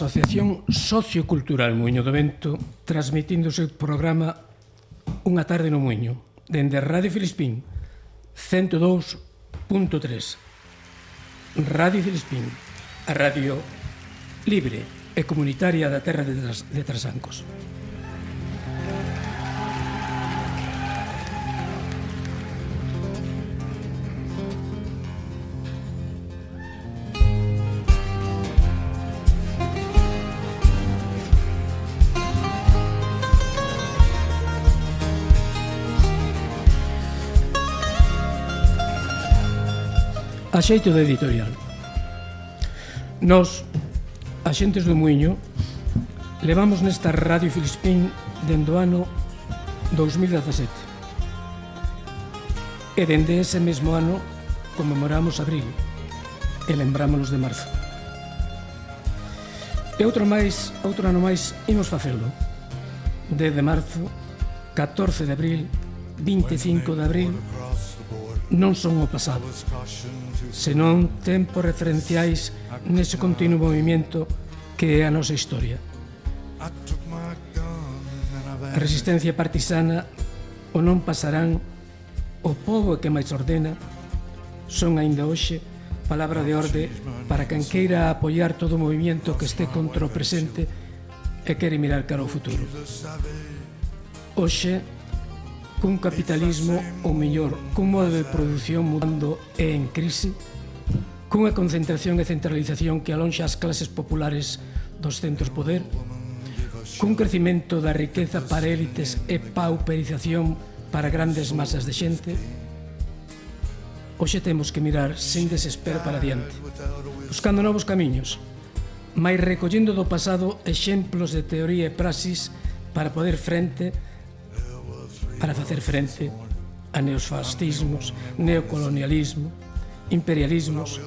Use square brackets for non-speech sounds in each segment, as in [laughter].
Asociación Sociocultural Muño do Vento transmitindo o seu programa Unha tarde no Muño dende Radio Filispín 102.3 Radio Filispín a radio libre e comunitaria da terra de, Tras de Trasancos. A xeito de editorial. Nos, axentes do Muiño, levamos nesta Radio Filispín dende ano 2017. E dende ese mesmo ano conmemoramos abril e lembrámonos de marzo. E outro máis, outro ano máis, imos facelo. de marzo, 14 de abril, 25 de abril, non son o pasado senón tempos referenciais nese continuo movimento que é a nosa historia. A resistencia partisana o non pasarán o povo que máis ordena son aínda hoxe palabra de orde para quen queira apoiar todo o movimento que este contra o presente e quere mirar cara ao futuro. Hoxe cun capitalismo ou mellor, cun modo de produción mudando e en crise, cunha concentración e centralización que alonxa as clases populares dos centros poder, cun crecimento da riqueza para élites e pauperización para grandes masas de xente, hoxe temos que mirar sen desespero para diante, buscando novos camiños, máis recollendo do pasado exemplos de teoría e praxis para poder frente a para facer frente a neosfascismos, neocolonialismo, imperialismos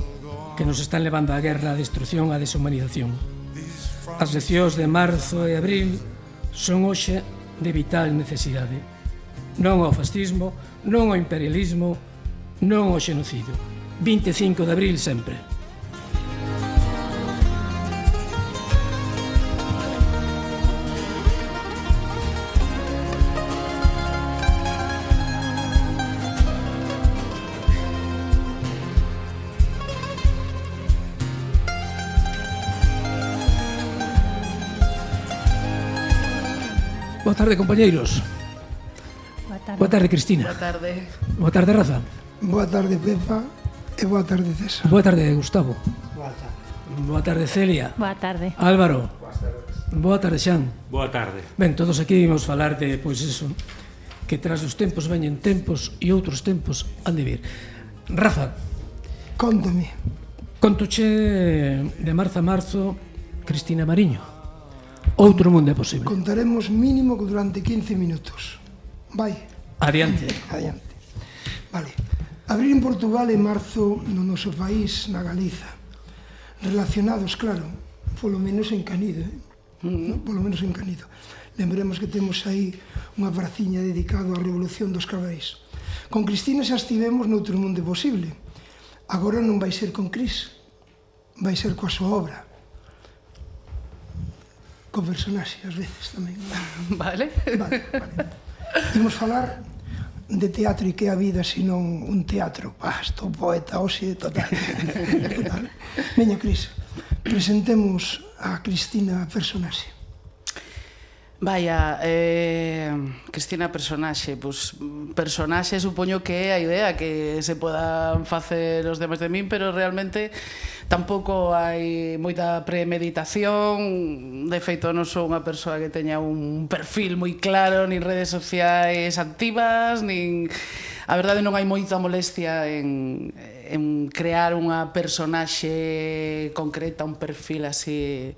que nos están levando á guerra, á destrucción, á deshumanización. As leccións de marzo e abril son hoxe de vital necesidade. Non ao fascismo, non ao imperialismo, non ao xenocidio. 25 de abril sempre. Boa tarde, compañeiros. Boa tarde. Boa tarde, Cristina. Boa tarde. Boa tarde, Rafa. Boa tarde, Pepa. E boa tarde, César. Boa tarde, Gustavo. Boa tarde. Boa tarde, Celia. Boa tarde. Álvaro. Boa tarde. Boa tarde, Xan. Boa tarde. Ben, todos aquí vimos falar de, pois, eso, que tras os tempos veñen tempos e outros tempos han de vir. Rafa. Contame. Contoche de marzo a marzo Cristina Mariño. Outro mundo é posible. Contaremos mínimo durante 15 minutos. Vai. Adiante. Adiante. Vale. Abrir en Portugal en marzo no noso país, na Galiza. Relacionados, claro, polo menos en Canido, eh? Mm. no, polo menos en Canido. Lembremos que temos aí unha braciña dedicado á revolución dos cabéis. Con Cristina xa estivemos noutro mundo posible. Agora non vai ser con Cris, vai ser coa súa obra co personaxe ás veces tamén. [laughs] Vale. Vale, vale. Imos falar de teatro e que a vida senón un teatro. Ah, estou poeta hoxe, total. [laughs] total. Veña, Cris, presentemos a Cristina personaxe. Vaya, eh, Cristina personaxe, pois pues, personaxe supoño que é a idea que se podan facer os demais de min, pero realmente tampouco hai moita premeditación, de feito non sou unha persoa que teña un perfil moi claro, nin redes sociais activas, nin a verdade non hai moita molestia en, en crear unha personaxe concreta, un perfil así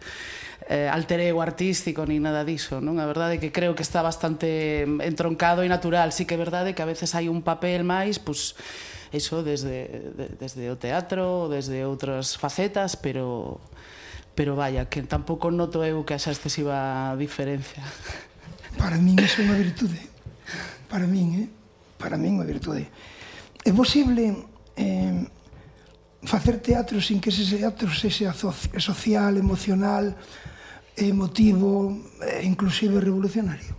eh, alter ego artístico nin nada diso, non? A verdade é que creo que está bastante mm, entroncado e natural, sí que é verdade que a veces hai un papel máis, pois eso desde de, desde o teatro, desde outras facetas, pero pero vaya, que tampouco noto eu que haxa excesiva diferencia. [laughs] Para min é unha virtude. Para min, eh? Para min unha virtude. É posible eh, facer teatro sin que ese teatro sexa social, emocional, emotivo e inclusive revolucionario?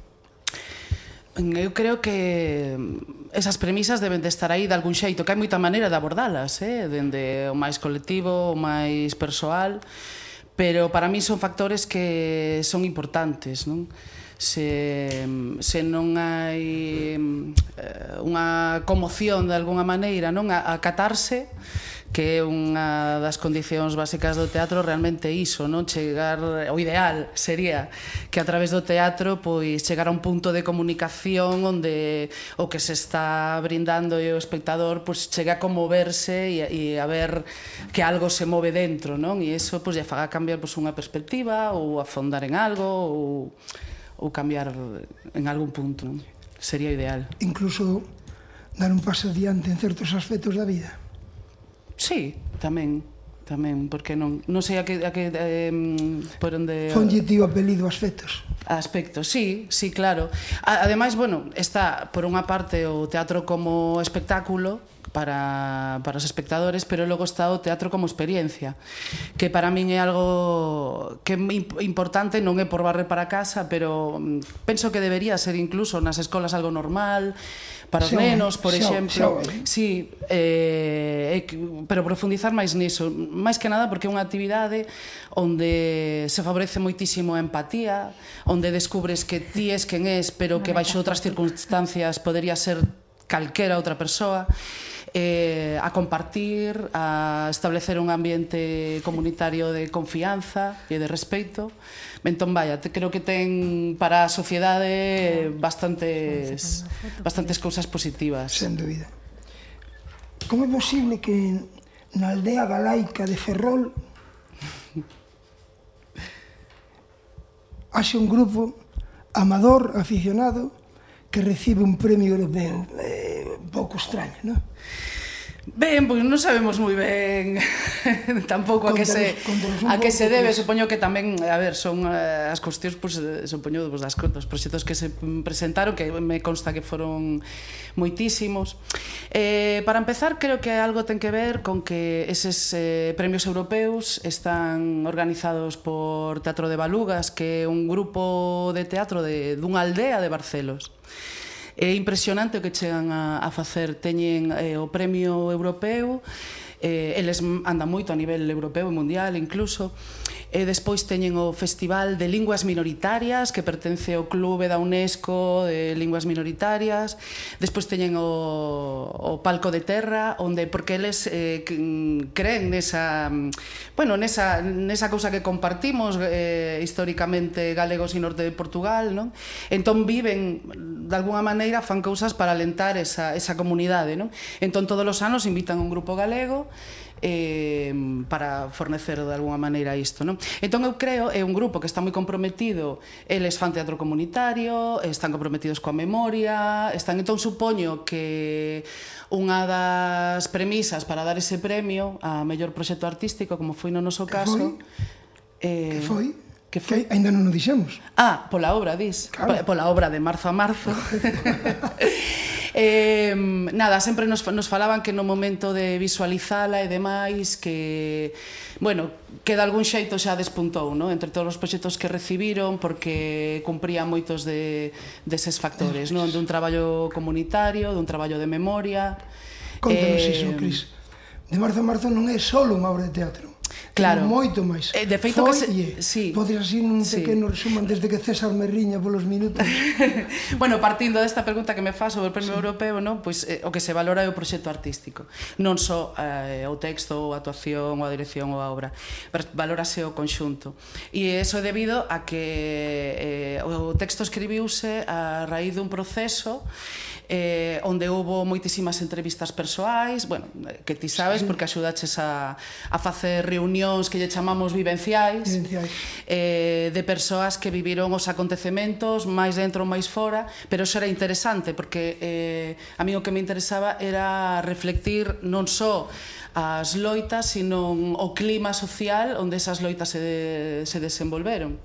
Mm, eu creo que mm, esas premisas deben de estar aí de algún xeito, que hai moita maneira de abordalas, eh? dende o máis colectivo, o máis persoal, pero para mí son factores que son importantes, non? se, mm, se non hai eh, unha conmoción de alguna maneira, non? A, a catarse, que é unha das condicións básicas do teatro realmente iso, non chegar o ideal sería que a través do teatro pois chegar a un punto de comunicación onde o que se está brindando e o espectador pois chega a conmoverse e, e a ver que algo se move dentro, non? E iso pois lle faga cambiar pois unha perspectiva ou afondar en algo ou ou cambiar en algún punto, non? Sería ideal. Incluso dar un paso adiante en certos aspectos da vida. Sí, tamén tamén, porque non, non sei a que, a que eh, por onde... Fonlle tío apelido aspectos. Aspectos, sí, sí, claro. A, ademais, bueno, está por unha parte o teatro como espectáculo, para, para os espectadores, pero logo está o teatro como experiencia, que para min é algo que é importante, non é por barrer para casa, pero mm, penso que debería ser incluso nas escolas algo normal, para os nenos, por xo, exemplo. Xo. Sí, eh, pero profundizar máis niso, máis que nada porque é unha actividade onde se favorece moitísimo a empatía, onde descubres que ti es quen es, pero que baixo outras circunstancias podería ser calquera outra persoa eh, a compartir, a establecer un ambiente comunitario de confianza e de respeito. Entón, vaya, te, creo que ten para a sociedade bastantes, bastantes cousas positivas. Sen dúbida. Como é posible que na aldea galaica de Ferrol [laughs] haxe un grupo amador, aficionado, que recibe un premio europeo. Eh, pouco extraña, non? Ben, pois non sabemos moi ben [laughs] tampouco a que se a que se debe, supoño que tamén, a ver, son uh, as cuestións pois pues, supoño pues, das dos proxectos que se presentaron que me consta que foron moitísimos. Eh, para empezar, creo que algo ten que ver con que eses eh, premios europeus están organizados por Teatro de Balugas, que é un grupo de teatro de dunha aldea de Barcelos. É impresionante o que chegan a, a facer. Teñen eh, o premio europeo, eh, eles andan moito a nivel europeo e mundial incluso, e despois teñen o Festival de Linguas Minoritarias que pertence ao Clube da UNESCO de Linguas Minoritarias despois teñen o, o Palco de Terra onde porque eles eh, creen nesa bueno, nesa, nesa cousa que compartimos eh, históricamente galegos e norte de Portugal non? entón viven de alguna maneira fan cousas para alentar esa, esa comunidade non? entón todos os anos invitan un grupo galego eh, para fornecer de alguna maneira isto. Non? Entón eu creo, é un grupo que está moi comprometido, eles fan teatro comunitario, están comprometidos coa memoria, están entón supoño que unha das premisas para dar ese premio a mellor proxecto artístico, como foi no noso caso, Eh, que foi? que foi? Que ainda non o dixemos. Ah, pola obra, dis. Claro. Pola obra de marzo a marzo. [laughs] eh, nada, sempre nos, nos falaban que no momento de visualizala e demais que, bueno, que de algún xeito xa despuntou, no? entre todos os proxectos que recibiron, porque cumpría moitos de, deses factores, no? un traballo comunitario, dun traballo de memoria. Contanos eh, iso, Cris. De marzo a marzo non é só unha obra de teatro. Claro. moito máis. Eh, de feito Foi, que se... Sí. Podes así nun sí. pequeno resumen desde que César Merriña polos minutos. [laughs] bueno, partindo desta pregunta que me faz sobre o Premio sí. Europeo, non? pois pues, eh, o que se valora é o proxecto artístico. Non só eh, o texto, ou a actuación, ou a dirección ou a obra. Valórase o conxunto. E eso é debido a que eh, o texto escribiuse a raíz dun proceso eh, onde houve moitísimas entrevistas persoais, bueno, que ti sabes porque axudaches a, a facer reunións que lle chamamos vivenciais, vivenciais. Eh, de persoas que viviron os acontecementos máis dentro ou máis fora, pero eso era interesante porque eh, a mí o que me interesaba era reflectir non só as loitas, sino o clima social onde esas loitas se, de, se desenvolveron.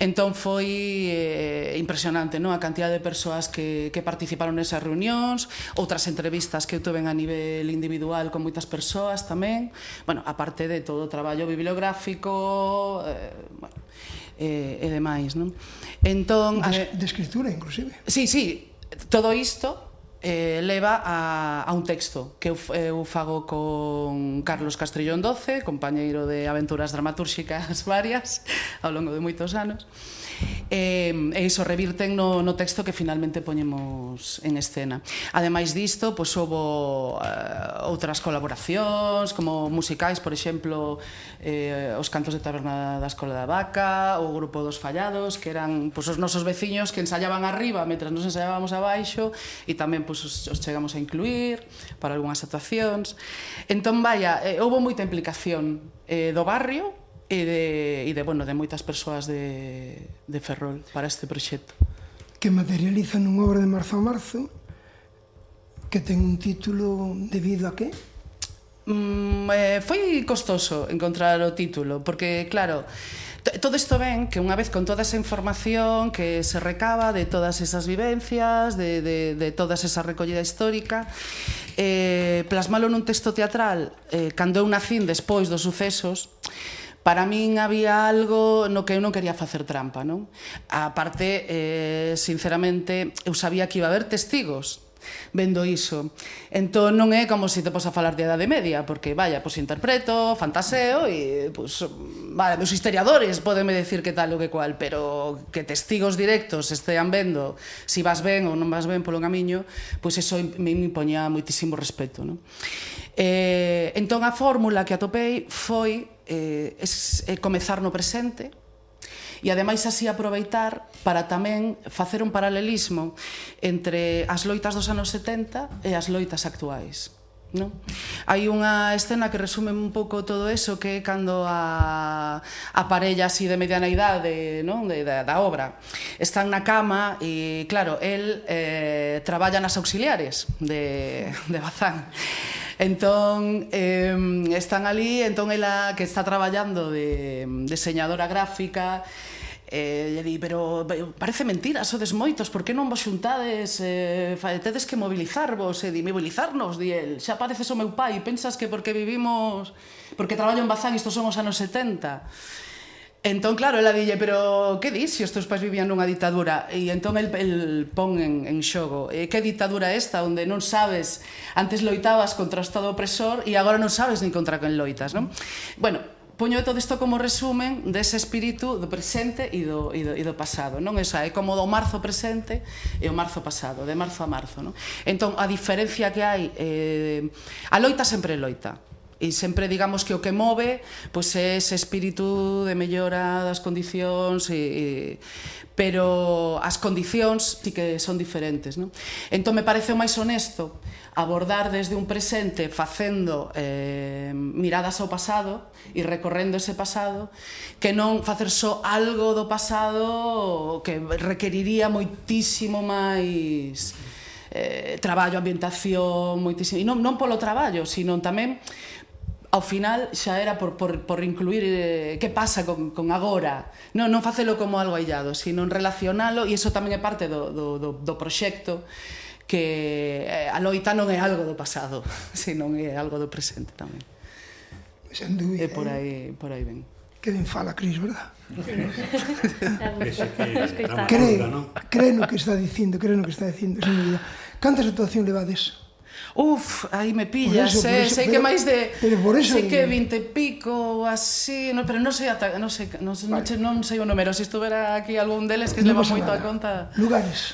Entón foi eh, impresionante non? a cantidad de persoas que, que participaron nesas reunións, outras entrevistas que eu tuven a nivel individual con moitas persoas tamén, bueno, aparte de todo o traballo bibliográfico, eh, bueno, eh, e demais, non? Entón... De, de escritura, inclusive. Sí, sí, todo isto eh, leva a, a un texto que eu, eu fago con Carlos Castrillón 12, compañeiro de aventuras dramatúrxicas [laughs] varias ao longo de moitos anos. E, e iso revirten no, no texto que finalmente poñemos en escena. Ademais disto, pois houbo uh, outras colaboracións, como musicais, por exemplo, eh, os cantos de taberna da Escola da Vaca, o grupo dos Fallados, que eran pois, os nosos veciños que ensayaban arriba, mentras nos ensayábamos abaixo, e tamén pois, os, os chegamos a incluir para algunhas actuacións. Entón, vaya, eh, houbo moita implicación eh, do barrio, e de, e de, bueno, de moitas persoas de, de Ferrol para este proxecto. Que materializa nun obra de marzo a marzo que ten un título debido a que? Mm, eh, foi costoso encontrar o título, porque claro, todo isto ven que unha vez con toda esa información que se recaba de todas esas vivencias, de, de, de todas esa recollida histórica, eh, plasmalo nun texto teatral eh, cando eu nacín despois dos sucesos, para min había algo no que eu non quería facer trampa, non? A parte, eh, sinceramente, eu sabía que iba a haber testigos vendo iso. Entón non é como se te posa a falar de Edade Media, porque, vaya, pois interpreto, fantaseo e, pois, vale, meus historiadores podenme decir que tal o que cual, pero que testigos directos estean vendo si vas ben ou non vas ben polo camiño, pois eso me impoña moitísimo respeto, non? Eh, entón a fórmula que atopei foi eh, es, eh, comezar no presente, e ademais así aproveitar para tamén facer un paralelismo entre as loitas dos anos 70 e as loitas actuais. No? Hai unha escena que resume un pouco todo eso que é cando a, a parella así de mediana idade non? De, da, da obra están na cama e claro, el eh, traballa nas auxiliares de, de Bazán entón eh, están ali entón ela que está traballando de, de diseñadora gráfica Eh, lle di, pero parece mentira, sodes moitos, por que non vos xuntades, eh, tedes que mobilizarvos, e di, mobilizarnos, di el, xa pareces o meu pai, pensas que porque vivimos, porque traballo en Bazán, isto son os anos 70. Entón, claro, ela dille, pero que dis se os teus pais vivían nunha ditadura? E entón el, el pon en, en xogo. E que ditadura esta onde non sabes, antes loitabas contra o Estado opresor e agora non sabes ni contra quen loitas, non? Bueno, poño todo isto como resumen dese espírito do presente e do, e do, e do pasado. Non? Esa, é como do marzo presente e o marzo pasado, de marzo a marzo. Non? Entón, a diferencia que hai... Eh, a loita sempre loita e sempre digamos que o que move pois é ese espírito de mellora das condicións e, e pero as condicións sí que son diferentes, non? Entón me parece o máis honesto abordar desde un presente facendo eh, miradas ao pasado e recorrendo ese pasado que non facer só algo do pasado que requeriría moitísimo máis eh, traballo, ambientación, moitísimo... E non, non polo traballo, sino tamén ao final xa era por, por, por incluir eh, que pasa con, con agora. Non, non facelo como algo aillado sino relacionalo e iso tamén é parte do, do, do, do proxecto que eh, a loita non é algo do pasado, [laughs] senón é algo do presente tamén. Sen dúbida. E por eh? aí, por aí ven. Que ben fala, Cris, verdad? [laughs] cree, cree no que está dicindo, cree no que está dicindo, sen dúbida. Cantas actuación levades? Uf, aí me pillas, por eso, eh, eso, sei pero, que máis de pero por eso, sei que 20 e pico ou así, no, pero non sei ata, non sei, non, vale. non sei o número, se si estuvera aquí algún deles que no leva moito nada. a conta. Lugares.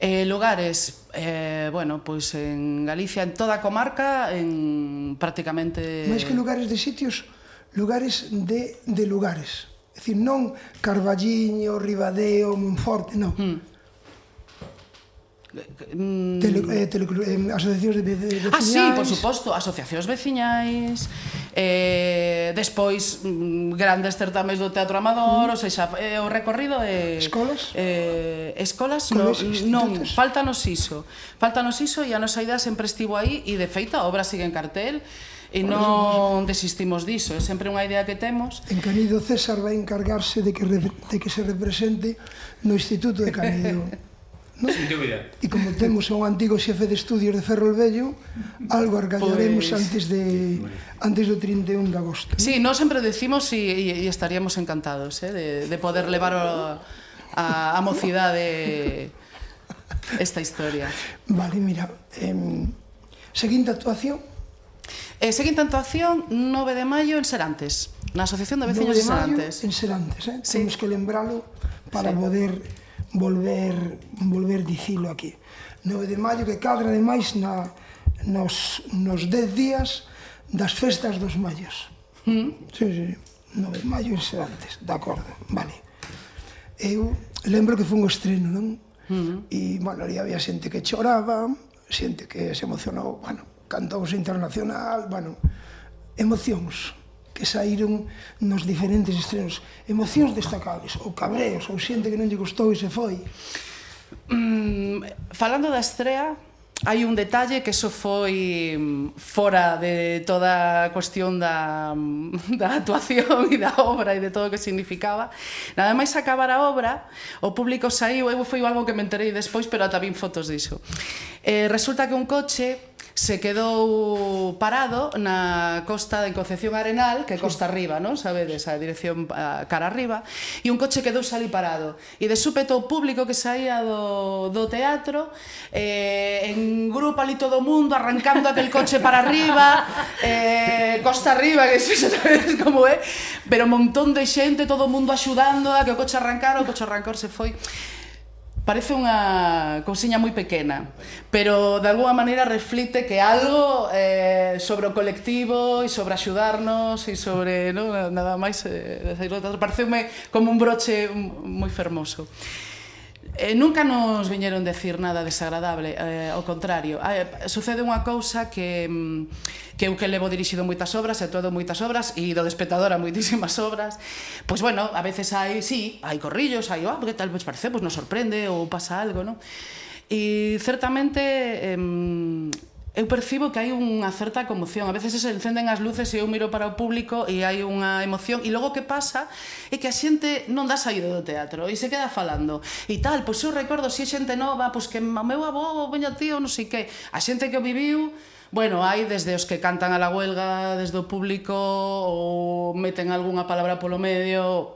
Eh, lugares, eh, bueno, pois pues en Galicia, en toda a comarca, en prácticamente... Mais que lugares de sitios, lugares de, de lugares. É dicir, non Carballiño, Ribadeo, Monforte, non. Mm Tele, eh, tele, eh, asociacións de, de, de Ah, sí, por suposto, asociacións veciñais eh, Despois mm, grandes certames do teatro amador mm. Ou seja, eh, o recorrido é... Eh, escolas? Eh, escolas, Coles, no, non, faltanos iso Faltanos iso e a nosa idea sempre estivo aí E de feito a obra sigue en cartel e non desistimos diso, é sempre unha idea que temos. En Canido César vai encargarse de que, re, de que se represente no Instituto de Canido. [laughs] No? Sin dúbida. E como temos un antigo xefe de estudios de Ferrol Vello, algo argallaremos pues... antes de antes do 31 de agosto. ¿no? Sí, nós sempre decimos e estaríamos encantados eh, de, de poder levar a, a, a mocidade esta historia. Vale, mira, eh, seguinte actuación. Eh, seguinte actuación, 9 de maio en Serantes, na Asociación de Veciños de, de Serantes. en Serantes, eh? Sí. Temos que lembralo para sí. poder volver volver dicilo aquí. 9 de maio que cadra demais na, nos, nos 10 días das festas dos maios. Mm. Sí, sí, 9 de maio en antes, de acordo, vale. Eu lembro que foi un estreno, non? Mm. E, bueno, ali había xente que choraba, xente que se emocionou, bueno, cantouse internacional, bueno, emocións que saíron nos diferentes estrenos. Emocións destacables, ou cabreos, ou xente que non lle gustou e se foi. Mm, falando da estrea, hai un detalle que eso foi mm, fora de toda a cuestión da, mm, [laughs] da actuación e da obra e de todo o que significaba. Nada máis acabar a obra, o público saiu, eu foi algo que me enterei despois, pero ata vin fotos diso. Eh, resulta que un coche se quedou parado na costa de Concepción Arenal, que costa arriba, non? Sabedes, a dirección a, cara arriba, e un coche quedou salí parado. E de súpeto o público que saía do, do teatro eh, en grupo ali todo o mundo arrancando aquel coche para arriba, [laughs] eh, costa arriba, que se [laughs] sabedes como é, pero un montón de xente, todo o mundo axudando a que o coche arrancara, o coche arrancar se foi parece unha cousiña moi pequena, pero de alguma maneira reflite que algo eh, sobre o colectivo e sobre axudarnos e sobre no, nada máis eh, pareceume como un broche moi fermoso. Eh, nunca nos viñeron decir nada desagradable, eh, ao contrario. Ah, eh, sucede unha cousa que, mm, que eu que levo dirixido moitas obras, e todo moitas obras, e do despetador a moitísimas [laughs] obras, pois pues bueno, a veces hai, sí, hai corrillos, hai, ah, porque tal vez parece, pois pues nos sorprende, ou pasa algo, non? E certamente... Eh, eu percibo que hai unha certa conmoción. A veces se encenden as luces e eu miro para o público e hai unha emoción. E logo que pasa é que a xente non dá saído do teatro e se queda falando. E tal, pois eu recordo se é xente nova, pois que o meu avó, o veño tío, non sei que. A xente que o viviu, Bueno, hai desde os que cantan a la huelga, desde o público, ou meten algunha palabra polo medio,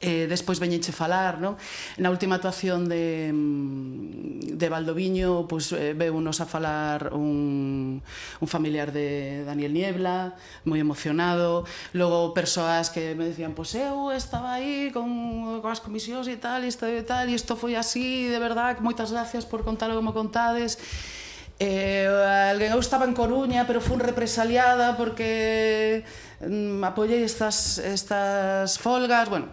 eh, despois veñeche falar, non? Na última actuación de, de Valdoviño, pois, pues, eh, veunos a falar un, un familiar de Daniel Niebla, moi emocionado, logo persoas que me decían, pois pues, eu estaba aí con, con as comisións e tal, e isto e tal, e isto foi así, de verdad, moitas gracias por contar como contades, Eh, alguén eu estaba en Coruña, pero fun represaliada porque mm, apoiei estas, estas folgas, bueno,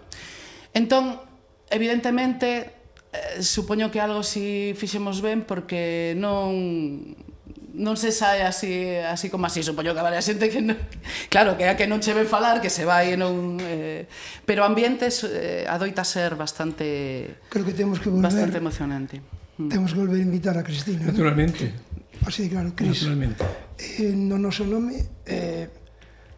Entón, evidentemente, eh, supoño que algo si fixemos ben porque non non se sae así así como así, supoño que haberá xente que non, [laughs] claro, que a que non che ven falar, que se vai non eh, pero o ambiente eh, adoita ser bastante Creo que temos que volver bastante emocionante. Mm. Temos que volver a invitar a Cristina. Naturalmente. Ah, ¿no? Así claro, Cris. Naturalmente. Eh, no noso nome eh,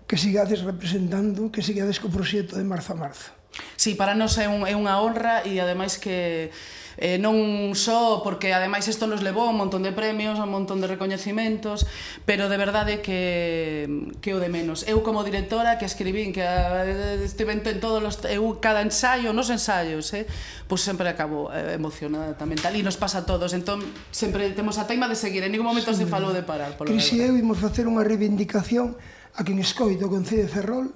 que sigades representando, que sigades co proxecto de marzo a marzo. Sí, para nós é, un, é unha honra e ademais que eh, non só porque ademais isto nos levou un montón de premios, un montón de recoñecimentos, pero de verdade que que o de menos. Eu como directora que escribín que eh, estive en todos os eu cada ensaio, nos ensaios, eh, pois sempre acabo eh, emocionada tamén tal e nos pasa a todos. Entón sempre temos a teima de seguir, en ningún momento sí, se falou de parar, polo Cris e eu imos facer unha reivindicación a quen escoito o Concello de Ferrol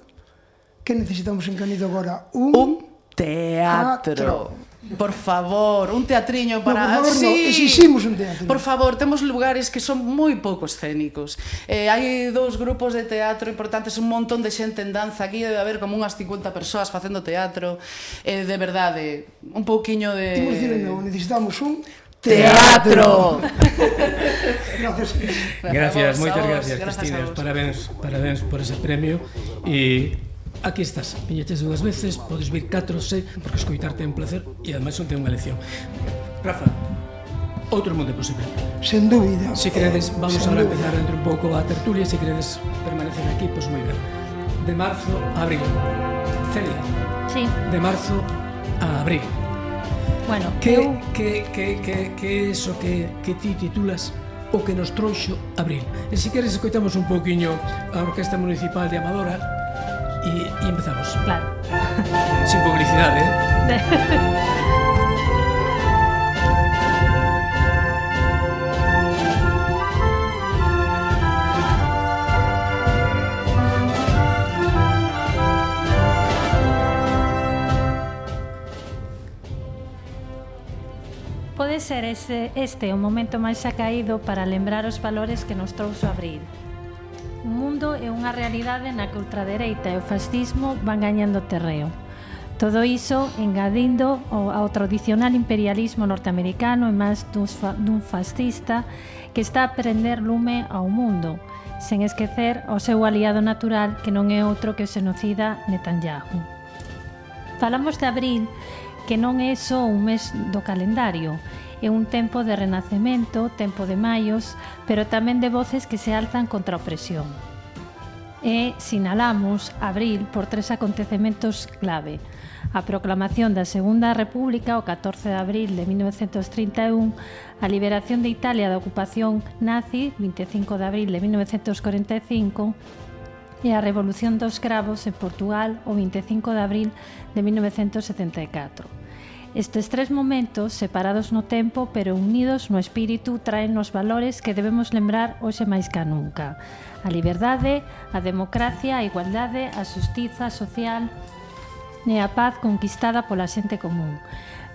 que necesitamos en Canido agora? Un, un teatro. teatro. Por favor, un teatriño para... No, por favor, sí. no, exiximos un teatro. Por favor, temos lugares que son moi pouco escénicos. Eh, hai dous grupos de teatro importantes, un montón de xente en danza. Aquí debe haber como unhas 50 persoas facendo teatro. Eh, de verdade, un pouquiño de... Temos dicir, no, necesitamos un teatro. [laughs] gracias, gracias moitas gracias, gracias Cristina. Parabéns, parabéns por ese premio. E... Y... Aquí estás, viñeches dúas veces, podes vir catro, sei, porque escoitarte é un placer e ademais son ten unha lección. Rafa, outro mundo posible. Sen dúbida. Se si queredes, vamos agora a empezar dentro un pouco a tertulia, se si queredes permanecer aquí, pois pues moi ben. De marzo a abril. Celia. Sí. De marzo a abril. Bueno, que, eu... que, que, que, que eso que, que ti titulas o que nos trouxo abril. E se queres escoitamos un pouquiño a Orquesta Municipal de Amadora, Y, y empezamos. Claro. Sin publicidad, ¿eh? pode ser este, este o momento máis acaído para lembrar os valores que nos trouxo abril é unha realidade na que ultradereita e o fascismo van gañando terreo. Todo iso engadindo ao tradicional imperialismo norteamericano e máis dun fascista que está a prender lume ao mundo, sen esquecer o seu aliado natural que non é outro que o xenocida Netanyahu. Falamos de abril que non é só un mes do calendario, é un tempo de renacemento, tempo de maios, pero tamén de voces que se alzan contra a opresión e sinalamos abril por tres acontecementos clave. A proclamación da Segunda República o 14 de abril de 1931, a liberación de Italia da ocupación nazi 25 de abril de 1945 e a Revolución dos Cravos en Portugal o 25 de abril de 1974. Estes tres momentos, separados no tempo pero unidos no espírito, traen os valores que debemos lembrar hoxe máis ca nunca a liberdade, a democracia, a igualdade, a xustiza social e a paz conquistada pola xente común.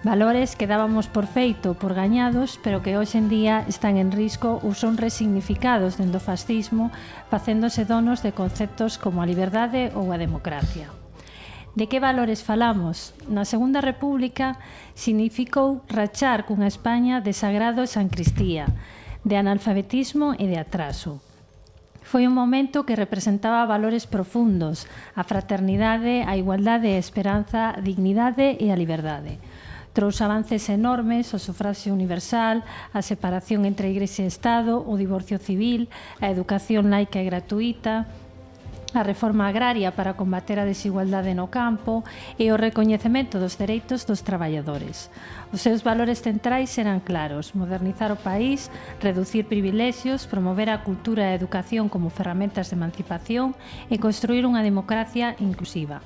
Valores que dábamos por feito, por gañados, pero que hoxe en día están en risco ou son resignificados dentro do fascismo, facéndose donos de conceptos como a liberdade ou a democracia. De que valores falamos? Na Segunda República significou rachar cunha España de sagrado e sancristía, de analfabetismo e de atraso Foi un momento que representaba valores profundos, a fraternidade, a igualdade, a esperanza, a dignidade e a liberdade. Trouxe avances enormes, o sufraxio universal, a separación entre Igrexa e Estado, o divorcio civil, a educación laica e gratuita, a reforma agraria para combater a desigualdade no campo e o recoñecemento dos dereitos dos traballadores. Os seus valores centrais eran claros, modernizar o país, reducir privilexios, promover a cultura e a educación como ferramentas de emancipación e construir unha democracia inclusiva.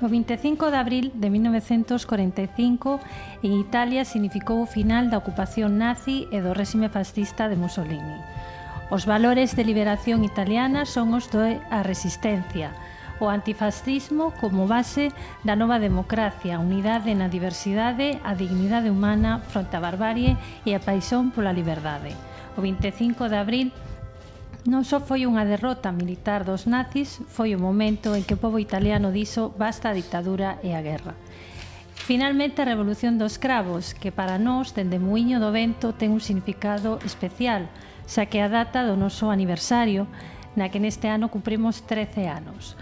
O 25 de abril de 1945, en Italia, significou o final da ocupación nazi e do réxime fascista de Mussolini Os valores de liberación italiana son os de a resistencia, o antifascismo como base da nova democracia, unidade na diversidade, a dignidade humana fronte á barbarie e a paixón pola liberdade. O 25 de abril non só foi unha derrota militar dos nazis, foi o momento en que o povo italiano dixo basta a ditadura e a guerra. Finalmente, a Revolución dos Cravos, que para nós, dende Muiño do Vento, ten un significado especial, xa que a data do noso aniversario, na que neste ano cumprimos 13 anos.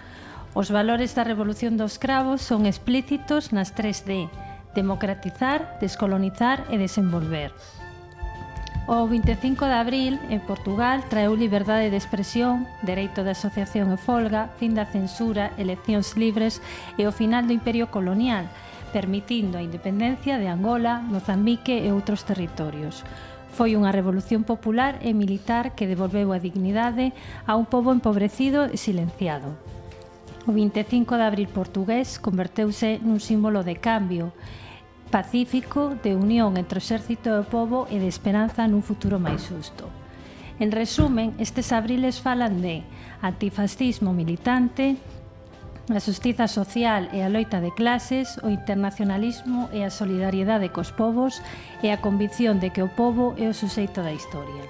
Os valores da Revolución dos Cravos son explícitos nas 3D, democratizar, descolonizar e desenvolver. O 25 de abril, en Portugal, traeu liberdade de expresión, dereito de asociación e folga, fin da censura, eleccións libres e o final do imperio colonial, permitindo a independencia de Angola, Mozambique e outros territorios. Foi unha revolución popular e militar que devolveu a dignidade a un pobo empobrecido e silenciado. O 25 de abril portugués converteuse nun símbolo de cambio pacífico, de unión entre o exército e o pobo e de esperanza nun futuro máis xusto. En resumen, estes abriles falan de antifascismo militante, a xustiza social e a loita de clases, o internacionalismo e a solidariedade cos povos e a convicción de que o povo é o suxeito da historia.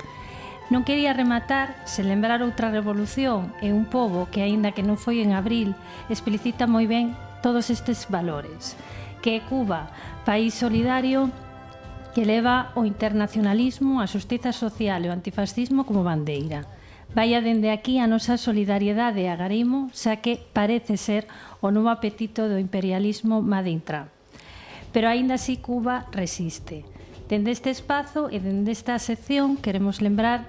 Non quería rematar se lembrar outra revolución e un povo que, aínda que non foi en abril, explicita moi ben todos estes valores, que é Cuba, país solidario que leva o internacionalismo, a xustiza social e o antifascismo como bandeira. Vaya dende aquí a nosa solidariedade a Garimo, xa que parece ser o novo apetito do imperialismo madintra. Pero aínda así Cuba resiste. Dende este espazo e dende esta sección queremos lembrar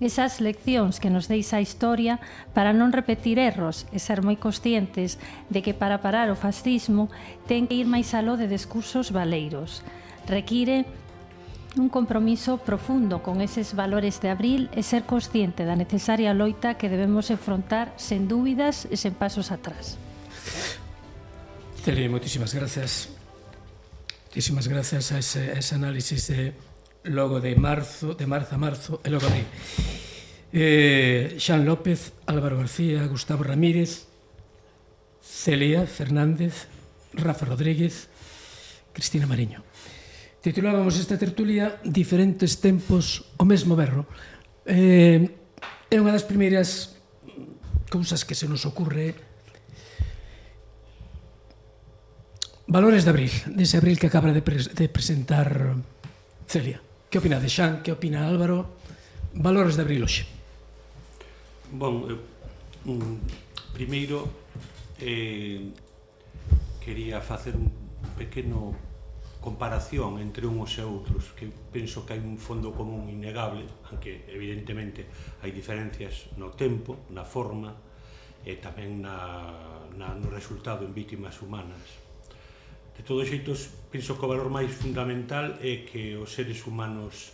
esas leccións que nos deixa a historia para non repetir erros e ser moi conscientes de que para parar o fascismo ten que ir máis aló de discursos valeiros. Require Un compromiso profundo con eses valores de abril e ser consciente da necesaria loita que debemos enfrontar sen dúbidas e sen pasos atrás. Celia, moitísimas gracias. Moitísimas gracias a ese, a ese análisis de logo de marzo, de marzo a marzo e logo de eh, Xan López, Álvaro García, Gustavo Ramírez, Celia Fernández, Rafa Rodríguez, Cristina Mariño titulábamos esta tertulia diferentes tempos o mesmo berro. Eh, é unha das primeiras cousas que se nos ocurre Valores de abril, dese abril que acaba de, pre de presentar Celia. Que opina de Xan? Que opina Álvaro? Valores de abril hoxe. Bon, eu, mm, primeiro eh, quería facer un pequeno comparación entre uns e outros que penso que hai un fondo común innegable aunque evidentemente hai diferencias no tempo, na forma e tamén na, na, no resultado en vítimas humanas. De todos xeitos penso que o valor máis fundamental é que os seres humanos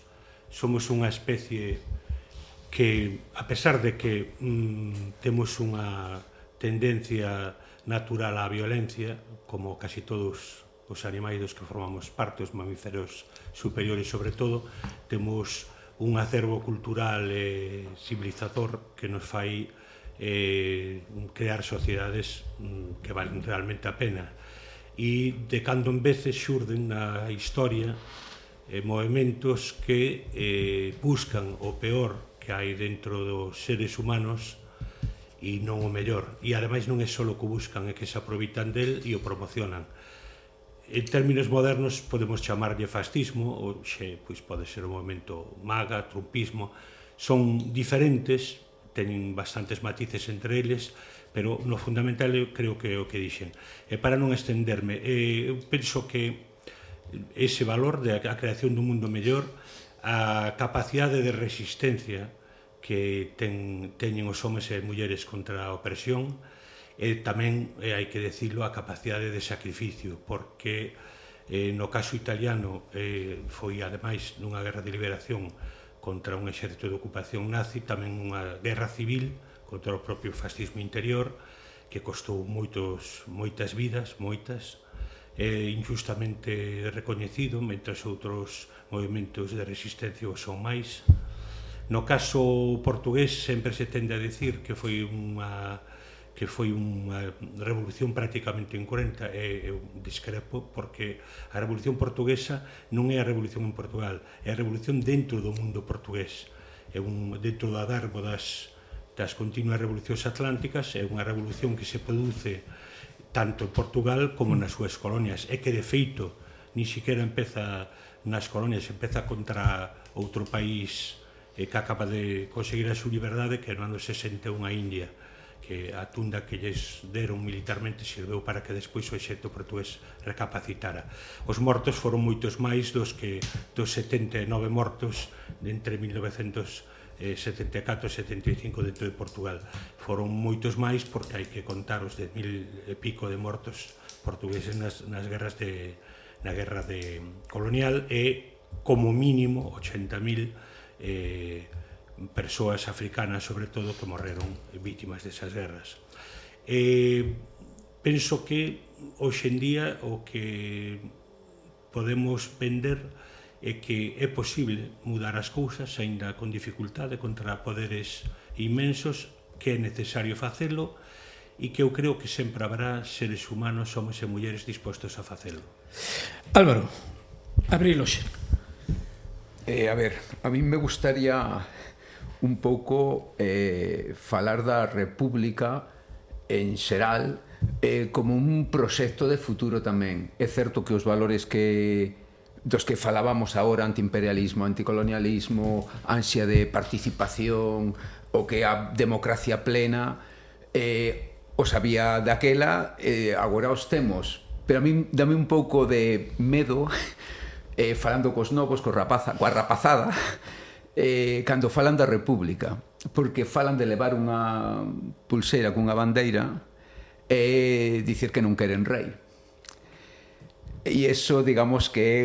somos unha especie que a pesar de que mm, temos unha tendencia natural á violencia como casi todos os animais dos que formamos parte, os mamíferos superiores sobre todo, temos un acervo cultural e eh, civilizador que nos fai eh, crear sociedades mm, que valen realmente a pena. E de cando en veces xurden na historia eh, movimentos que eh, buscan o peor que hai dentro dos seres humanos e non o mellor. E ademais non é só o que buscan, é que se aproveitan del e o promocionan en términos modernos podemos chamarlle fascismo ou xe pois pode ser o movimento maga, trumpismo, son diferentes, teñen bastantes matices entre eles, pero no fundamental eu creo que é o que dixen. E para non estenderme, eh, eu penso que ese valor de a creación dun mundo mellor, a capacidade de resistencia que ten, teñen os homes e mulleres contra a opresión, e tamén, eh, hai que decirlo, a capacidade de sacrificio, porque eh, no caso italiano eh, foi ademais nunha guerra de liberación contra un exército de ocupación nazi, tamén unha guerra civil contra o propio fascismo interior, que costou moitos, moitas vidas, moitas, eh, injustamente recoñecido, mentre outros movimentos de resistencia son máis. No caso portugués sempre se tende a decir que foi unha que foi unha revolución prácticamente incoherente e eu discrepo porque a revolución portuguesa non é a revolución en Portugal, é a revolución dentro do mundo portugués. É un dentro da darbo das das continuas revolucións atlánticas, é unha revolución que se produce tanto en Portugal como nas súas colonias, e que de feito ni siquiera empeza nas colonias, empeza contra outro país eh, que acaba de conseguir a súa liberdade que no ano 61 a India que a tunda que lles deron militarmente serveu para que despois o exército portugués recapacitara. Os mortos foron moitos máis dos que dos 79 mortos de entre 1974 e 75 dentro de Portugal. Foron moitos máis porque hai que contar os 10.000 e pico de mortos portugueses nas, nas guerras de na guerra de colonial e como mínimo 80.000 eh, persoas africanas, sobre todo, que morreron vítimas desas guerras. E penso que hoxendía o que podemos vender é que é posible mudar as cousas aínda con dificultade contra poderes inmensos que é necesario facelo e que eu creo que sempre habrá seres humanos, homens e mulleres dispostos a facelo. Álvaro, abril hoxe. Eh, a ver, a mí me gustaría un pouco eh, falar da República en xeral eh, como un proxecto de futuro tamén. É certo que os valores que dos que falábamos agora, antiimperialismo, anticolonialismo, ansia de participación, o que a democracia plena, eh, os había daquela, eh, agora os temos. Pero a mí dame un pouco de medo [laughs] eh, falando cos novos, cos rapaza, coa rapazada, eh, cando falan da República, porque falan de levar unha pulseira cunha bandeira e dicir que non queren rei. E iso, digamos, que é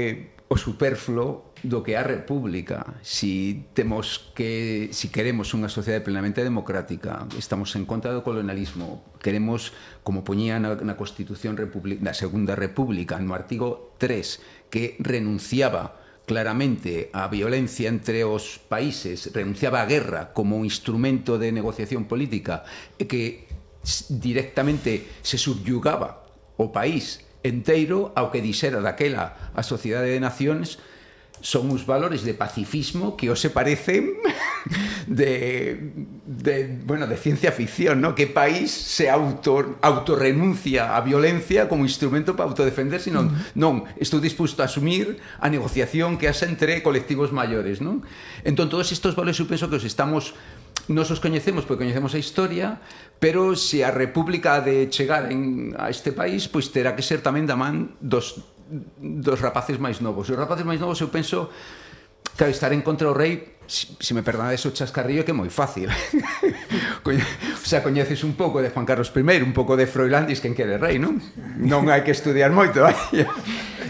o superfluo do que é a República. Si temos que si queremos unha sociedade plenamente democrática, estamos en contra do colonialismo, queremos, como poñía na, na Constitución da na Segunda República, no artigo 3, que renunciaba claramente a violencia entre os países, renunciaba á guerra como instrumento de negociación política que directamente se subyugaba o país enteiro ao que dixera daquela a Sociedade de Nacións son uns valores de pacifismo que os se parecen [laughs] de, de, bueno, de ciencia ficción, ¿no? Que país se auto, autorrenuncia a violencia como instrumento para autodefender, sino, mm. non, estou disposto a asumir a negociación que haxa entre colectivos maiores, non? Entón, todos estes valores, eu penso que os estamos nos os coñecemos porque coñecemos a historia, pero se a República de chegar en, a este país, pois terá que ser tamén da man dos dos rapaces máis novos. Os rapaces máis novos eu penso Claro, estar en contra o rei, se me perdonades o chascarrillo, que é moi fácil. [laughs] o sea, coñeces un pouco de Juan Carlos I, un pouco de Froilandis, quen quere rei, non? Non hai que estudiar moito. [laughs]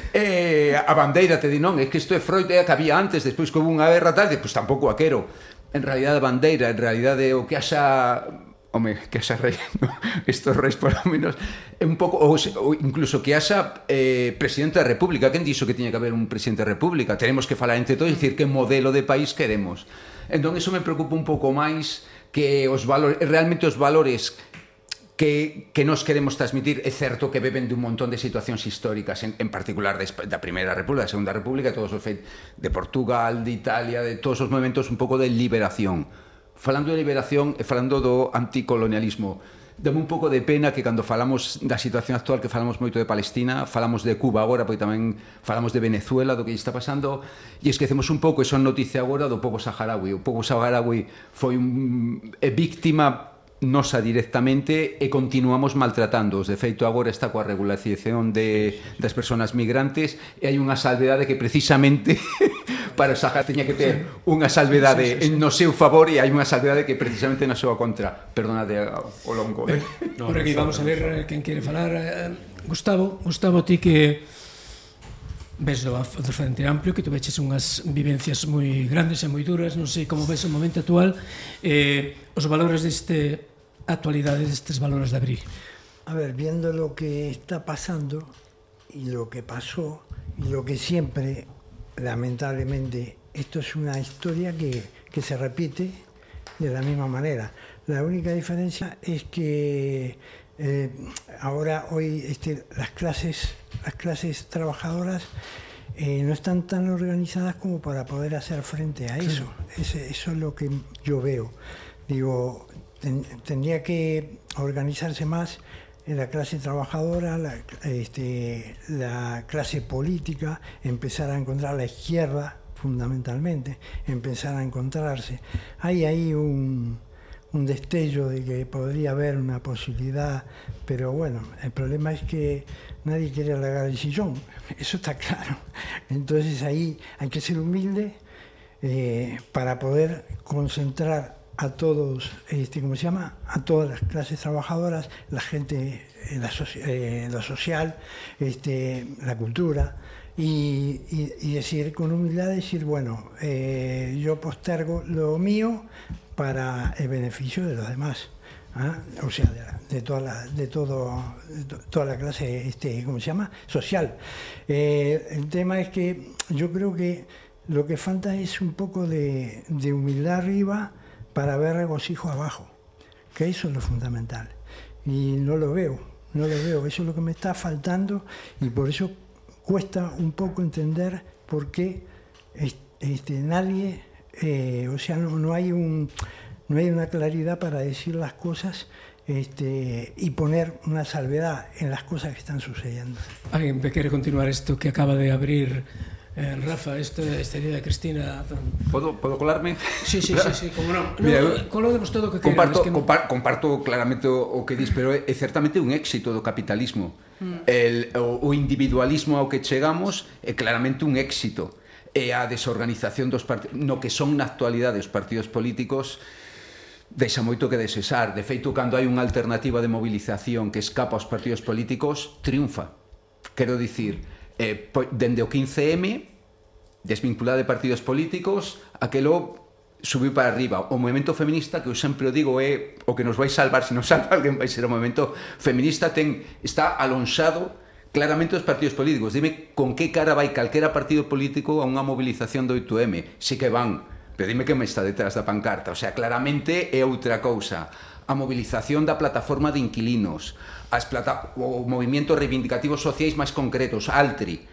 Eh, a bandeira te di non, é que isto é Freud, é que había antes, despois que houve unha guerra tal, pois pues, tampouco a quero. En realidade a bandeira, en realidade o que haxa home, que haxa rei, no? estos reis lo menos é un pouco ou, ou incluso que haxa eh, presidente da República, quen dixo que tiña que haber un presidente da República? Tenemos que falar entre todos e dicir que modelo de país queremos. Entón eso me preocupa un pouco máis que os valores, realmente os valores que, que nos queremos transmitir é certo que beben de un montón de situacións históricas, en, en particular de, da Primeira República, da Segunda República, todos os de Portugal, de Italia, de todos os movimentos un pouco de liberación falando de liberación e falando do anticolonialismo. Dame un pouco de pena que cando falamos da situación actual que falamos moito de Palestina, falamos de Cuba agora, porque tamén falamos de Venezuela, do que está pasando, e esquecemos un pouco, e son noticia agora do povo saharaui. O povo saharaui foi un, é víctima nosa directamente e continuamos maltratándoos. De feito, agora está coa regulación de, das persoas migrantes e hai unha salvedade que precisamente [laughs] para esa teña que ter unha salvedade sí, sí, sí. no seu favor e hai unha salvedade que precisamente na súa contra. Perdónate o longo. Eh? No, Por aquí vamos a ver eh, quen quere falar. Eh, Gustavo, Gustavo, ti que ves do, do Frente Amplio que tuveches unhas vivencias moi grandes e moi duras, non sei como ves o momento actual eh, os valores deste actualidade destes valores de abril. A ver, viendo lo que está pasando y lo que pasó y lo que siempre lamentablemente esto es una historia que, que se repite de la misma manera. La única diferencia es que eh, ahora hoy este, las clases las clases trabajadoras eh, no están tan organizadas como para poder hacer frente a eso. Ese, eso es lo que yo veo. Digo, ten, tendría que organizarse más en la clase trabajadora, la, este, la clase política, empezar a encontrar la izquierda fundamentalmente, empezar a encontrarse. Hay ahí un, un destello de que podría haber una posibilidad, pero bueno, el problema es que nadie quiere alargar el sillón, [laughs] eso está claro. Entonces ahí hay que ser humilde eh, para poder concentrar a todos, este, ¿cómo se llama? A todas las clases trabajadoras, la gente, eh, la, eh, social, este, la cultura, y, decir con humildad, decir, bueno, yo postergo lo mío para el beneficio de los demás. ¿ah? o sea, de, toda la, de todo, toda la clase, este, ¿cómo se llama? Social. Eh, el tema es que yo creo que lo que falta es un poco de, de humildad arriba para ver regocijo abajo, que eso es lo fundamental. Y no lo veo, no lo veo, eso es lo que me está faltando y por eso cuesta un poco entender por qué este, nadie, eh, o sea, no, no, hay un, no hay una claridad para decir las cosas este, y poner una salvedad en las cosas que están sucediendo. ¿Alguien me quiere continuar esto que acaba de abrir eh, Rafa, esta, esta idea de Cristina... Podo, podo colarme? Sí, sí, sí, sí, como non. No, [laughs] Mira, colodemos todo o que comparto, queira, es que... Compar, comparto claramente o, o que dis, pero é, é certamente un éxito do capitalismo. Mm. El, o, o individualismo ao que chegamos é claramente un éxito e a desorganización dos partidos no que son na actualidade os partidos políticos deixa moito que desesar. De feito, cando hai unha alternativa de movilización que escapa aos partidos políticos, triunfa. Quero dicir, eh, po, dende o 15M, desvinculada de partidos políticos, aquelo subiu para arriba. O movimento feminista, que eu sempre o digo, é o que nos vai salvar, se nos salva alguén vai ser o movimento feminista, ten, está alonxado claramente os partidos políticos. Dime con que cara vai calquera partido político a unha mobilización do 8M. Si que van, pero dime que me está detrás da pancarta. O sea, claramente é outra cousa. A mobilización da plataforma de inquilinos, as plata o movimento reivindicativos sociais máis concretos, Altri,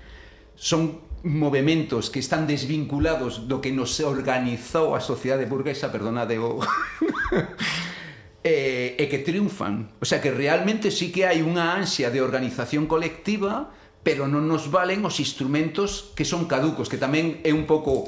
son movimentos que están desvinculados do que nos organizou a sociedade burguesa, perdona, de o... [laughs] e, e que triunfan. O sea que realmente sí que hai unha ansia de organización colectiva, pero non nos valen os instrumentos que son caducos, que tamén é un pouco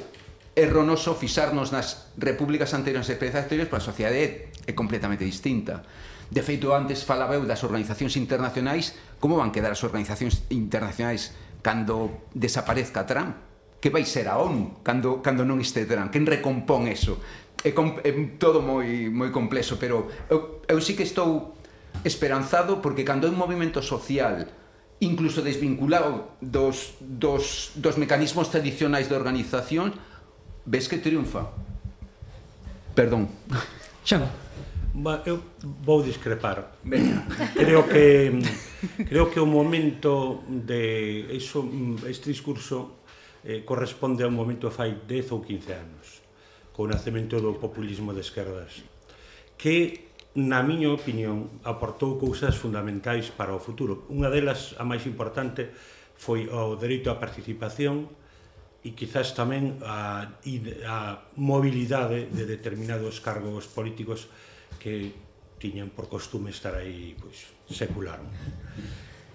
erronoso fixarnos nas repúblicas anteriores e experiencias anteriores, pero pois a sociedade é completamente distinta. De feito, antes falaba eu das organizacións internacionais, como van quedar as organizacións internacionais cando desaparezca Trump? Que vai ser a ONU cando, cando non este Trump? Quen recompón eso? é, com, é todo moi moi complexo, pero eu, eu sí que estou esperanzado porque cando é un movimento social incluso desvinculado dos, dos, dos mecanismos tradicionais de organización ves que triunfa. Perdón. [laughs] Xan ba, eu vou discrepar. Venga. creo que creo que o momento de iso, mm, este discurso eh, corresponde a un momento fai 10 ou 15 anos co nacemento do populismo de esquerdas, que, na miña opinión, aportou cousas fundamentais para o futuro. Unha delas, a máis importante, foi o dereito á participación e quizás tamén a, a mobilidade de determinados cargos políticos que tiñan por costume estar aí pois, secular.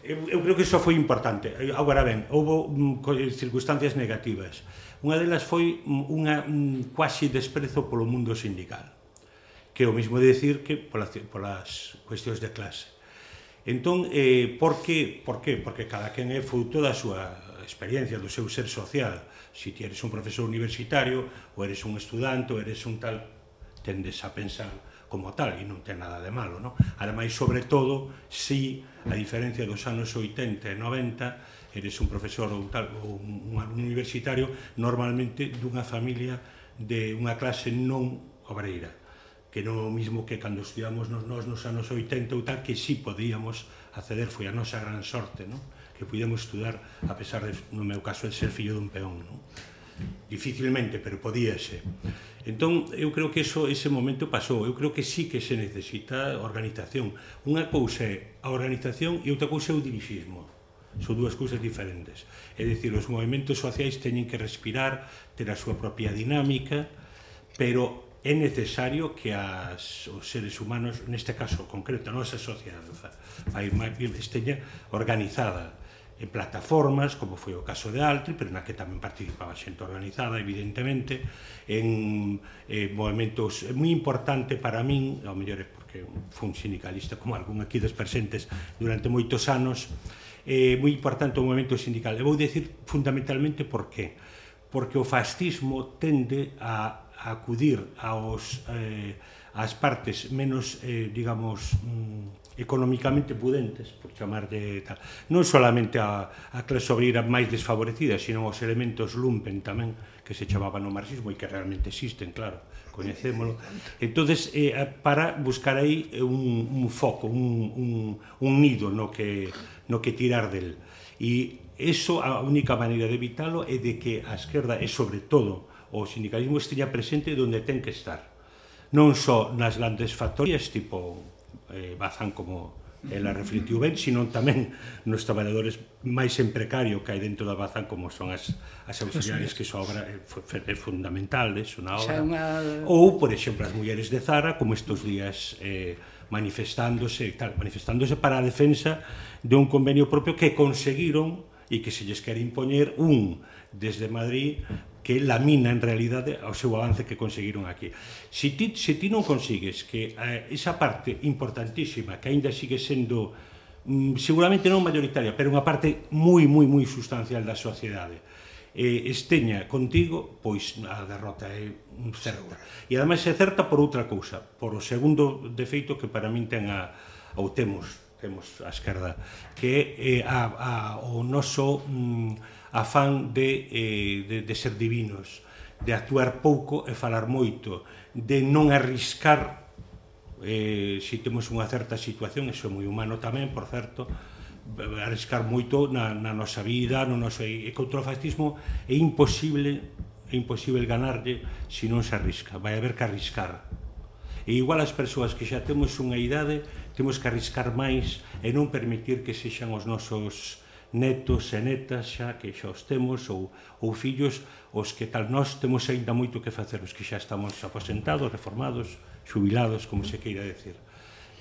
Eu, eu creo que iso foi importante. Agora ben, houve um, mm, eh, circunstancias negativas. Unha delas foi mm, unha un quasi desprezo polo mundo sindical, que é o mesmo decir que polas, polas cuestións de clase. Entón, eh, por que? Por que? Porque cada quen é fruto da súa experiencia, do seu ser social. Si ti eres un profesor universitario, ou eres un estudante, ou eres un tal, tendes a pensar como tal, e non ten nada de malo. Non? Ademais, sobre todo, si a diferencia dos anos 80 e 90, eres un profesor ou tal, ou un alumno universitario, normalmente dunha familia de unha clase non obreira, que non o mismo que cando estudiamos nos, nos, nos anos 80 ou tal, que si sí podíamos acceder, foi a nosa gran sorte, non? que pudemos estudar a pesar de, no meu caso, de ser fillo dun peón. Non? dificilmente, pero podíase. Entón, eu creo que eso, ese momento pasou. Eu creo que sí que se necesita organización. Unha cousa é a organización e outra cousa é o dirixismo. Son dúas cousas diferentes. É dicir, os movimentos sociais teñen que respirar, ter a súa propia dinámica, pero é necesario que as, os seres humanos, neste caso concreto, a nosa sociedade, fai máis bien esteña organizada en plataformas, como foi o caso de Altri, pero na que tamén participaba xente organizada, evidentemente, en eh, movimentos moi importante para min, ao mellor é porque fun sindicalista como algún aquí dos presentes durante moitos anos, eh, moi importante o movimento sindical. E vou dicir fundamentalmente por qué. Porque o fascismo tende a, a acudir aos, eh, ás partes menos, eh, digamos, mm, economicamente pudentes, por chamar de tal, non solamente a, a clase obreira máis desfavorecida, sino os elementos lumpen tamén, que se chamaban no marxismo e que realmente existen, claro, coñecémolo. entonces eh, para buscar aí un, un foco, un, un, un nido no que, no que tirar del. E eso a única maneira de evitalo é de que a esquerda e sobre todo o sindicalismo esteña presente onde ten que estar non só nas grandes factorías tipo eh, bazan como ela refletiu ben, sino tamén nos traballadores máis en precario que hai dentro da Bazán como son as, as auxiliares que súa obra eh, é, é fundamental, é unha obra. Unha... Ou, por exemplo, as mulleres de Zara, como estes días eh, manifestándose, tal, manifestándose para a defensa de un convenio propio que conseguiron e que se lles quere impoñer un desde Madrid que lamina en realidade ao seu avance que conseguiron aquí. Se ti, se ti non consigues que eh, esa parte importantísima que aínda sigue sendo mm, seguramente non mayoritaria, pero unha parte moi, moi, moi sustancial da sociedade eh, esteña contigo, pois a derrota é certa. E ademais é certa por outra cousa, por o segundo defeito que para min ten a, ou temos, temos a esquerda, que é eh, a, a, o noso... Mm, afán de, eh, de, de ser divinos, de actuar pouco e falar moito, de non arriscar eh, se temos unha certa situación, iso é moi humano tamén, por certo, arriscar moito na, na nosa vida, no noso, e contra o fascismo é imposible é imposible ganarlle se non se arrisca, vai haber que arriscar. E igual as persoas que xa temos unha idade, temos que arriscar máis e non permitir que sexan os nosos netos e netas xa que xa os temos ou, ou fillos os que tal nós temos aínda moito que facer os que xa estamos aposentados, reformados, xubilados, como se queira decir.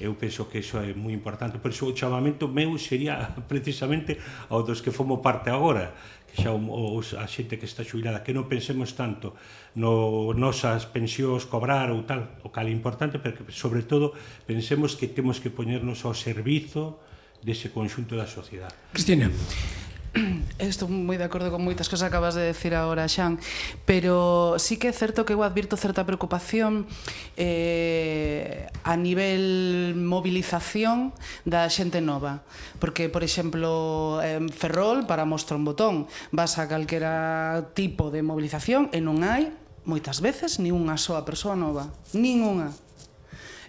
Eu penso que iso é moi importante, por iso o chamamento meu sería [laughs] precisamente ao dos que fomo parte agora, que xa os, a xente que está xubilada, que non pensemos tanto no nosas pensións cobrar ou tal, o cal é importante, pero que, sobre todo pensemos que temos que poñernos ao servizo dese conxunto da sociedade. Cristina. Estou moi de acordo con moitas cosas que acabas de decir agora, Xan, pero sí que é certo que eu advirto certa preocupación eh, a nivel movilización da xente nova. Porque, por exemplo, en Ferrol, para mostrar un botón, vas a calquera tipo de movilización e non hai, moitas veces, ni unha soa persoa nova. Nin unha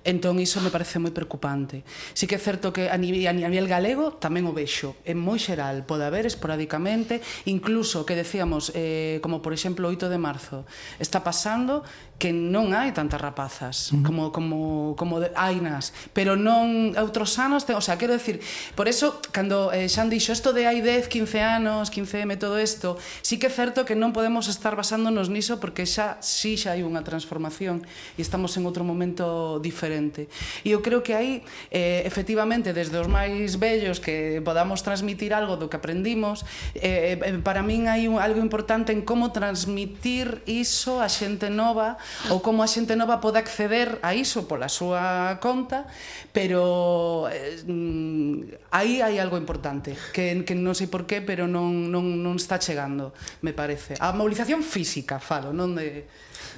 Entón, iso me parece moi preocupante. Si que é certo que a nivel, a nivel galego tamén o vexo, en moi xeral, pode haber esporádicamente, incluso que decíamos, eh, como por exemplo 8 de marzo, está pasando que non hai tantas rapazas uh -huh. como como como de ainas, pero non outros anos, ten, o sea, quero decir, por eso cando eh, Xan dixo isto de hai 10, 15 anos, 15 M todo isto, sí que é certo que non podemos estar basándonos niso porque xa sí xa hai unha transformación e estamos en outro momento diferente. E eu creo que aí eh, efectivamente desde os máis vellos que podamos transmitir algo do que aprendimos, eh, eh para min hai un, algo importante en como transmitir iso a xente nova ou como a xente nova pode acceder a iso pola súa conta, pero eh, mm, aí hai algo importante que, que non sei por qué, pero non, non, non está chegando, me parece. A mobilización física, falo, non de,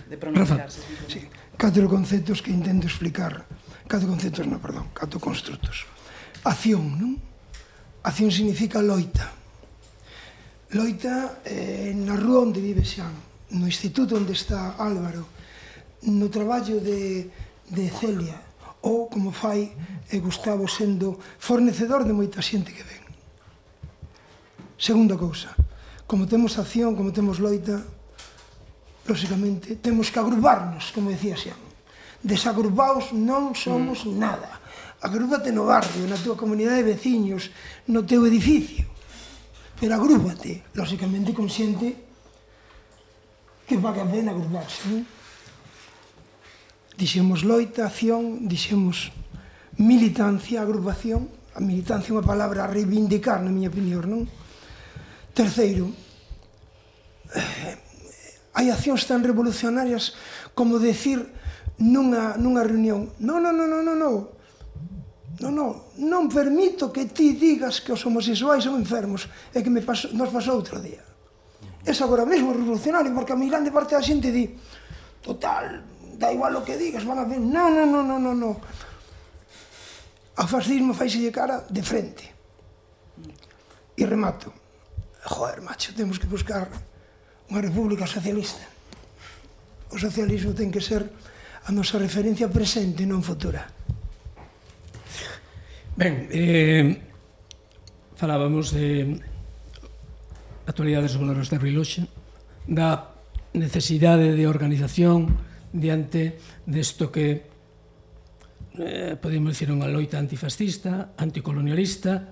de pronunciarse. Rafa, sí, catro conceptos que intento explicar. Catro conceptos, non, perdón, catro construtos. Acción, non? Acción significa loita. Loita eh, na rúa onde vive Xan, no instituto onde está Álvaro, no traballo de, de Celia ou como fai e Gustavo sendo fornecedor de moita xente que ven. Segunda cousa, como temos acción, como temos loita, lóxicamente, temos que agruparnos, como decía Xan. Desagrupados non somos mm. nada. Agrúpate no barrio, na túa comunidade de veciños, no teu edificio. Pero agrúpate, lóxicamente, consciente que va a pena agruparse. Non? Dixemos loita, acción, dixemos militancia, agrupación. A militancia é unha palabra a reivindicar, na miña opinión, non? Terceiro, eh, hai accións tan revolucionarias como decir nunha, nunha reunión non, non, non, non, non, non, non, non, non permito que ti digas que os homosexuais son enfermos e que me paso, nos pasou outro día. É agora mesmo revolucionario, porque a mi grande parte da xente di total, da igual o que digas, van a decir, No, no, no, no, no, no. Ao fascismo faiselle cara de frente. E remato. Joder, macho, temos que buscar unha república socialista. O socialismo ten que ser a nosa referencia presente, non futura. Ben, eh, falábamos de actualidades sobre os de Riloxe, da necesidade de organización, diante desto que eh, podemos dicir unha loita antifascista, anticolonialista,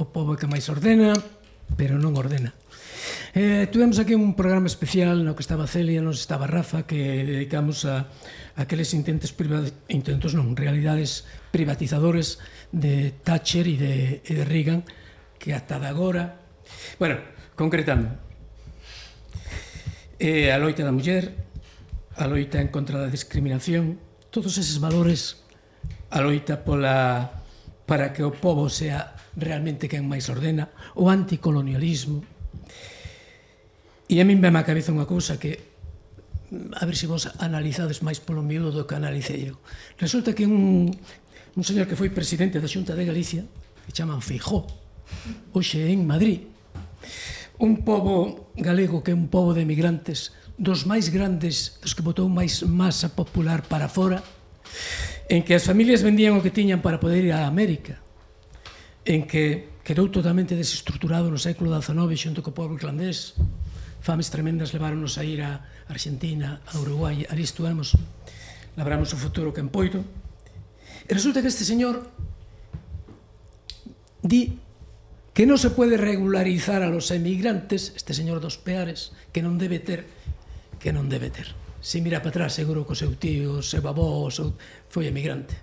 o povo que máis ordena, pero non ordena. Eh, tuvemos aquí un programa especial no que estaba Celia, nos estaba Rafa, que dedicamos a, a aqueles intentos, intentos non, realidades privatizadores de Thatcher e de, e de Reagan, que ata de agora... Bueno, concretando, eh, a loita da muller, a loita en contra da discriminación, todos eses valores, a loita pola para que o pobo sea realmente quen máis ordena, o anticolonialismo. E a min ve a cabeza unha cousa que a ver se vos analizades máis polo miúdo do que analicei eu. Resulta que un, un señor que foi presidente da Xunta de Galicia, que chaman Feijó, hoxe en Madrid, un pobo galego que é un pobo de emigrantes dos máis grandes, dos que botou máis masa popular para fora, en que as familias vendían o que tiñan para poder ir a América, en que quedou totalmente desestruturado no século XIX xunto co pobo irlandés, fames tremendas leváronos a ir a Argentina, a Uruguai, ali estuamos, labramos o futuro que empoito, e resulta que este señor di que non se pode regularizar a los emigrantes, este señor dos Peares, que non debe ter que non debe ter. Se mira para atrás, seguro que o seu tío, o seu avó, o seu... foi emigrante.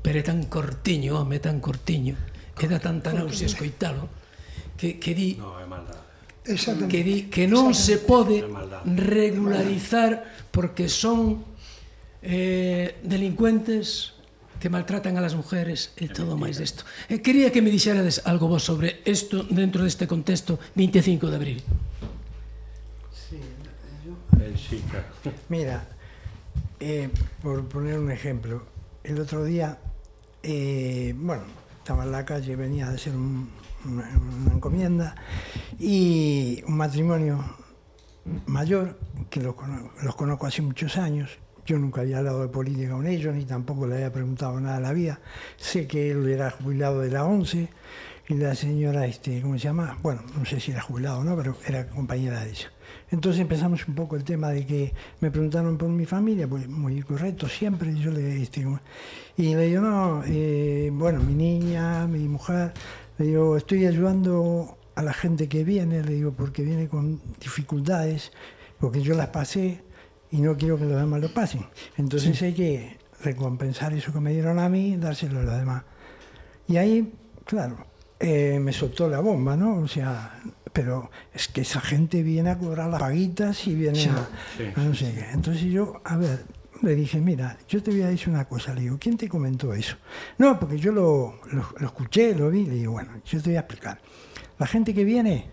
Pero é tan cortiño, home, tan cortiño, que dá tanta náusea escoitalo, que, que di... No, é maldade que di que non se pode regularizar porque son eh, delincuentes que maltratan a las mujeres e todo máis desto. E quería que me dixerades algo vos sobre isto dentro deste contexto 25 de abril. Mira, eh, por poner un ejemplo, el otro día, eh, bueno, estaba en la calle, venía de hacer un, una, encomienda y un matrimonio mayor, que los, los conozco hace muchos años, yo nunca había hablado de política con ellos, ni tampoco le había preguntado nada de la vida. Sé que él era jubilado de la ONCE y la señora, este, ¿cómo se llama? Bueno, no sé si era jubilado o no, pero era compañera de ella. Entonces empezamos un poco el tema de que me preguntaron por mi familia, pues muy correcto siempre, yo le este, como- y le digo, no, eh, bueno, mi niña, mi mujer, le digo, estoy ayudando a la gente que viene, le digo, porque viene con dificultades, porque yo las pasé y no quiero que los demás lo pasen. Entonces hay que recompensar eso que me dieron a mí, dárselo a los demás. Y ahí, claro, eh, me soltó la bomba, ¿no? O sea, pero es que esa gente viene a cobrar las paguitas y viene a, Sí. no sé qué. Entonces yo, a ver, le dije, mira, yo te voy a decir una cosa. Le digo, ¿quién te comentó eso? No, porque yo lo, lo- lo escuché, lo vi. Le digo, bueno, yo te voy a explicar. La gente que viene,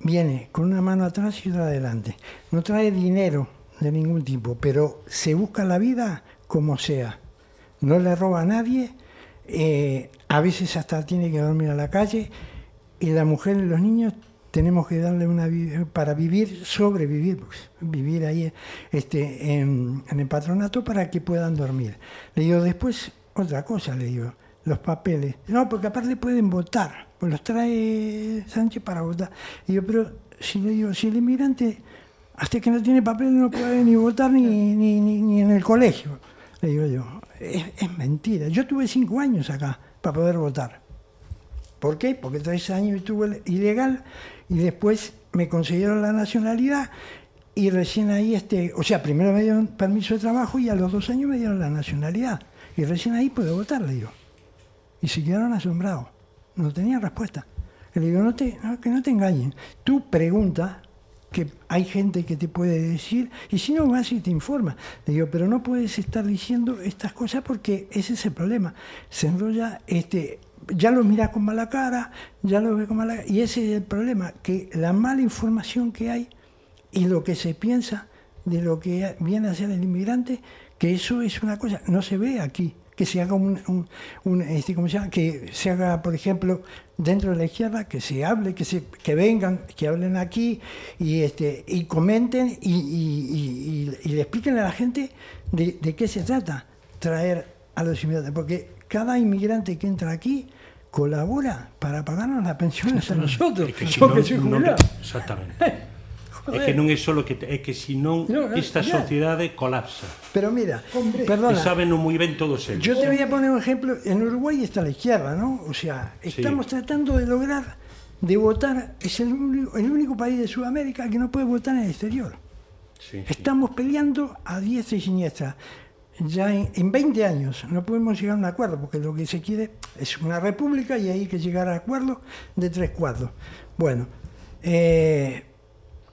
viene con una mano atrás y otra adelante. No trae dinero de ningún tipo, pero se busca la vida como sea. No le roba a nadie, eh, a veces hasta tiene que dormir a la calle y la mujer y los niños tenemos que darle una vi- para vivir, sobrevivir, pues, vivir ahí este, en, el patronato para que puedan dormir. Le digo, después, otra cosa, le digo, los papeles. No, porque aparte pueden votar, pues los trae Sánchez para votar. Y digo, pero si le digo, si el inmigrante hasta que no tiene papeles no puede ni votar ni, ni, ni, ni en el colegio. Le digo yo, es, es mentira. Yo tuve cinco años acá para poder votar. ¿Por qué? Porque tres años estuve ilegal y después me consiguieron la nacionalidad y recién ahí, este, o sea, primero me dieron permiso de trabajo y a los dos años me dieron la nacionalidad. Y recién ahí puedo votar, le digo. Y se quedaron asombrados. No tenían respuesta. Le digo, no te, que no te engañen. Tú pregunta, que hay gente que te puede decir, y si no vas y te informa. Le digo, pero no puedes estar diciendo estas cosas porque ese es el problema. Se enrolla, este, ya lo mira con mala cara, ya lo ve con mala cara, y ese es el problema, que la mala información que hay y lo que se piensa de lo que viene a ser el inmigrante, que eso es una cosa, no se ve aquí que se haga un, este, ¿cómo se llama? que se haga, por ejemplo, dentro de la izquierda, que se hable, que se, que vengan, que hablen aquí y este y comenten y, y, y, y le expliquen a la gente de, de qué se trata traer a los inmigrantes, porque cada inmigrante que entra aquí colabora para pagarnos las pensiones a nosotros, É que si soy non, jubilado. exactamente. É que non é só que é que si non No, no, esta ya. sociedade colapsa. Pero mira, E perdona, saben moi ben todos eles. Yo te voy a poner un ejemplo. En Uruguay está la izquierda, ¿no? O sea, estamos tratando de lograr de votar. Es el único, el único país de Sudamérica que no puede votar en el exterior. Sí, sí. Estamos peleando a diestra y siniestra. Ya en, en 20 años no podemos llegar a un acuerdo, porque lo que se quiere es una república y hay que llegar a acuerdo de tres cuartos. Bueno, eh,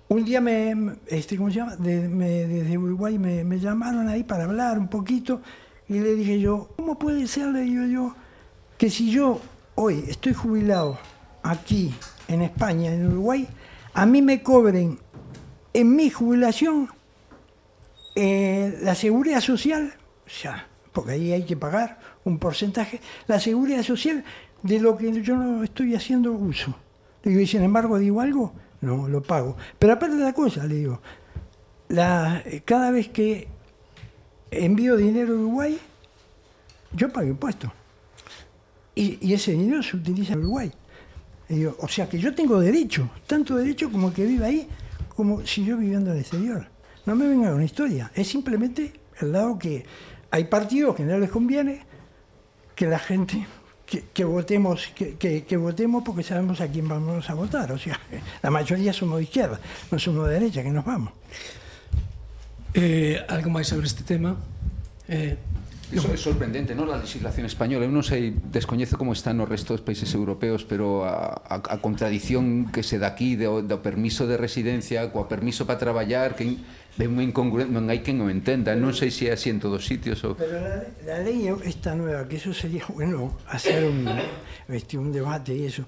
un día me, este, ¿cómo se llama? De- desde Uruguay me, me llamaron ahí para hablar un poquito y le dije yo, ¿cómo puede ser, le digo yo, que si yo hoy estoy jubilado aquí en España, en Uruguay, a mí me cobren en mi jubilación eh, la seguridad social, sea, porque ahí hay que pagar un porcentaje, la seguridad social de lo que yo no estoy haciendo uso. Le digo, y sin embargo, digo algo, no, lo pago. Pero aparte de la cosa, le digo, la, eh, cada vez que envío dinero a Uruguay, yo pago impuestos. Y, y ese dinero se utiliza en Uruguay. Le digo, o sea que yo tengo derecho, tanto derecho como el que vive ahí, como si yo viviendo en el exterior. No me venga una historia. Es simplemente el lado que hay partidos que no les conviene que la gente que, que votemos que, que, que, votemos porque sabemos a quién vamos a votar. O sea, la mayoría somos de izquierda, no somos de derecha, que nos vamos. Eh, algo máis sobre este tema? Eh, Iso é sorprendente, non? A legislación española, eu non sei, descoñezo como están no resto dos países europeos, pero a, a, a contradición que se dá aquí do, do permiso de residencia, coa permiso para traballar, que é unha incongruente, non hai quen o entenda, non sei se é así en todos os sitios. Ou... Pero la, la lei esta nueva, que eso sería bueno hacer un, este, un debate y eso,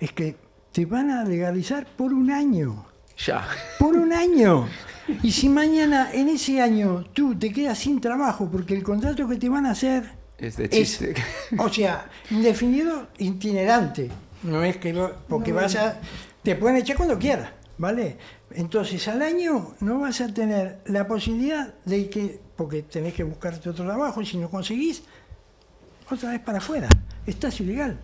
es que te van a legalizar por un año. Xa. Por un año. [laughs] Y si mañana, en ese año, tú te quedas sin trabajo porque el contrato que te van a hacer Es de chiste. o sea, indefinido, itinerante. No es que lo- porque vas a. Te pueden echar cuando quieras, ¿vale? Entonces al año no vas a tener la posibilidad de que. Porque tenés que buscarte otro trabajo y si no conseguís, otra vez para afuera. Estás ilegal,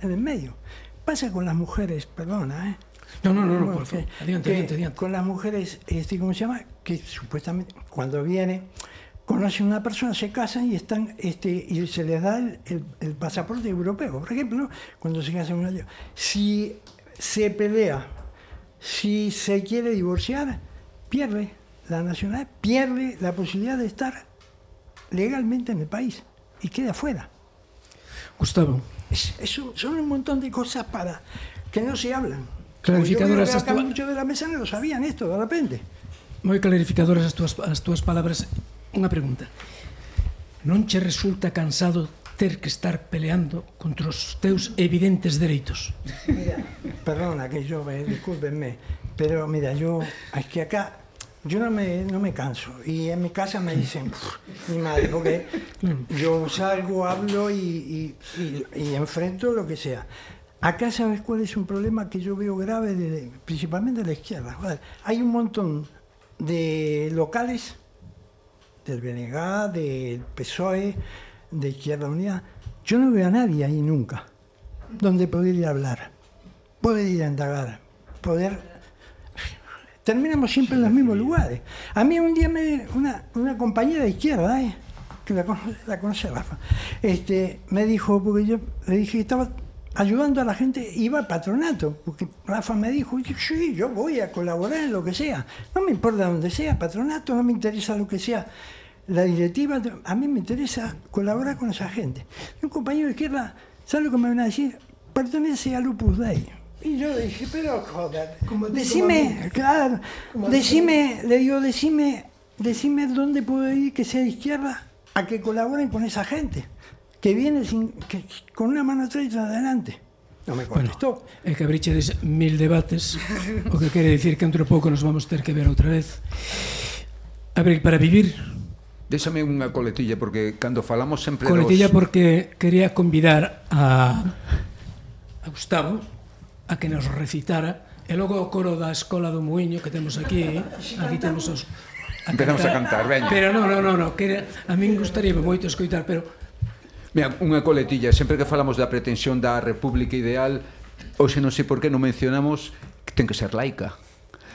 en el medio. Pasa con las mujeres, perdona, ¿eh? No, no, no, no, por favor. Adiante, adiante, adiante. Con las mujeres, este, ¿cómo se llama? Que supuestamente cuando viene, conocen a una persona, se casan y están, este, y se les da el, el- el pasaporte europeo. Por ejemplo, cuando se casan un año. Si se pelea, si se quiere divorciar, pierde la nacionalidad, pierde la posibilidad de estar legalmente en el país y queda fuera. Gustavo, Es- son un montón de cosas para que no se hablan. Clarificadoras pues yo creo que acá muchos de la mesa lo sabían esto, de repente. Moi clarificadoras as túas, as túas palabras. Unha pregunta. Non che resulta cansado ter que estar peleando contra os teus evidentes dereitos? Mira, perdona que yo, eh, discúlpenme, pero mira, yo, es que acá yo no me, no me canso. Y en mi casa me dicen, mi madre, porque yo salgo, hablo y, y, y, y enfrento lo que sea. Acá, ¿sabes cuál es un problema que yo veo grave, principalmente de la izquierda? Hay un montón de locales del BNG, del PSOE, de Izquierda Unida. Yo no veo a nadie ahí nunca donde poder ir a hablar, poder ir a indagar, poder... Terminamos siempre en los mismos lugares. A mí un día me, una, una compañera de izquierda, ¿eh? que la conoce, Rafa, este, me dijo, porque yo le dije estaba ayudando a la gente, iba al patronato, porque Rafa me dijo, sí, yo voy a colaborar en lo que sea, no me importa donde sea, patronato, no me interesa lo que sea, la directiva, a mí me interesa colaborar con esa gente. Un compañero de izquierda, ¿sabe lo que me van a decir? Pertenece a Lupus Dei. Y yo dije, pero joder, Como decime, como claro, Como decime, le digo, decime, decime dónde puedo ir que sea de izquierda a que colaboren con esa gente, que viene sin, que, con una mano estrecha adelante. No me contestó. Bueno, é que abrichedes mil debates, o que quere dicir que entre pouco nos vamos ter que ver outra vez. Abril para vivir. Déxame unha coletilla, porque cando falamos sempre Coletilla dos... porque quería convidar a, a Gustavo a que nos recitara e logo o coro da Escola do Muiño que temos aquí, aquí temos os... A Empezamos cantar, a cantar, veña. Pero non, non, non, no, que a min gustaría moito escoitar, pero Mira, unha coletilla, sempre que falamos da pretensión da república ideal, hoxe non sei por que non mencionamos que ten que ser laica.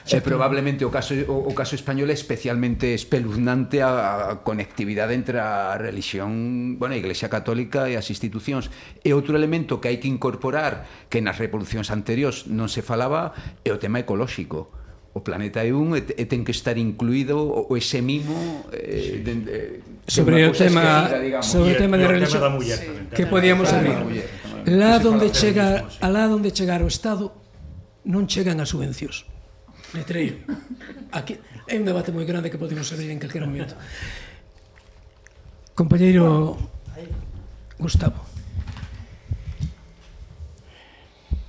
E probablemente o caso o, o caso español é especialmente espeluznante a, a conectividade entre a religión, bueno, a Iglesia Católica e as institucións. E outro elemento que hai que incorporar que nas revolucións anteriores non se falaba é o tema ecolóxico o planeta é un e, e ten que estar incluído o, o ese mimo eh, de, eh, de, sobre o tema sobre o tema de religión tema muller, sí. que podíamos abrir. lá onde chega a lá onde chegar o estado non chegan as subvencións. Letreiro aquí é un debate moi grande que podemos abrir en calquera momento. Compañeiro Gustavo.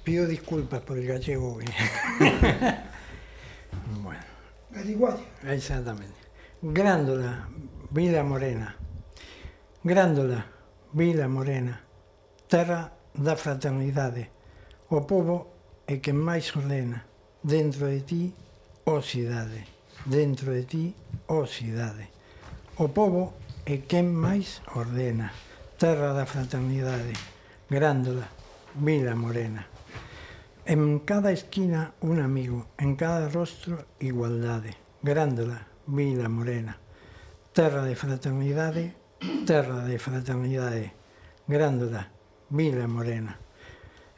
Pido disculpas por el gallego eh. [laughs] Bueno. Gadigualla. Exactamente. Grándola, Vila Morena. Grándola, Vila Morena. Terra da fraternidade. O povo é que máis ordena. Dentro de ti, ó oh cidade. Dentro de ti, ó oh cidade. O povo é quen máis ordena. Terra da fraternidade. Grándola, Vila Morena. En cada esquina un amigo, en cada rostro igualdade. Grándola, Vila Morena. Terra de fraternidade, terra de fraternidade. Grándola, Vila Morena.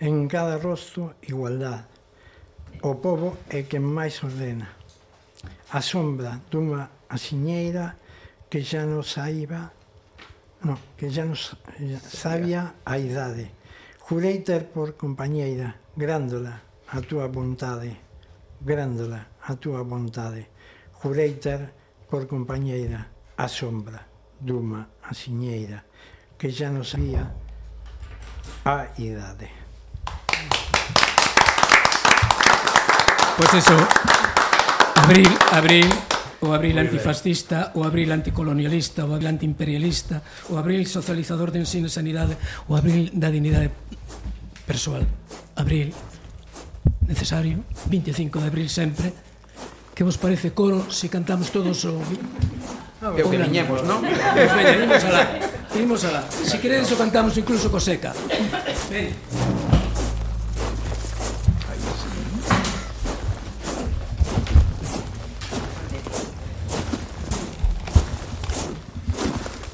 En cada rostro igualdade. O povo é quen máis ordena. A sombra dunha asiñeira que xa non saiba no, que xa non sabía a idade. Jurei ter por compañeira Grándola a túa vontade, grándola a túa vontade. Jurei ter por compañeira a sombra duma asiñeira que xa nos sabía a idade. Pois pues eso, abril, abril, o abril antifascista, o abril anticolonialista, o abril antiimperialista, o abril socializador de ensino e sanidade, o abril da dignidade persoal abril necesario 25 de abril sempre que vos parece coro se si cantamos todos o Que o que viñemos, non? Pois veña, imos alá. Imos alá. Se si queredes o cantamos incluso co seca. Veña.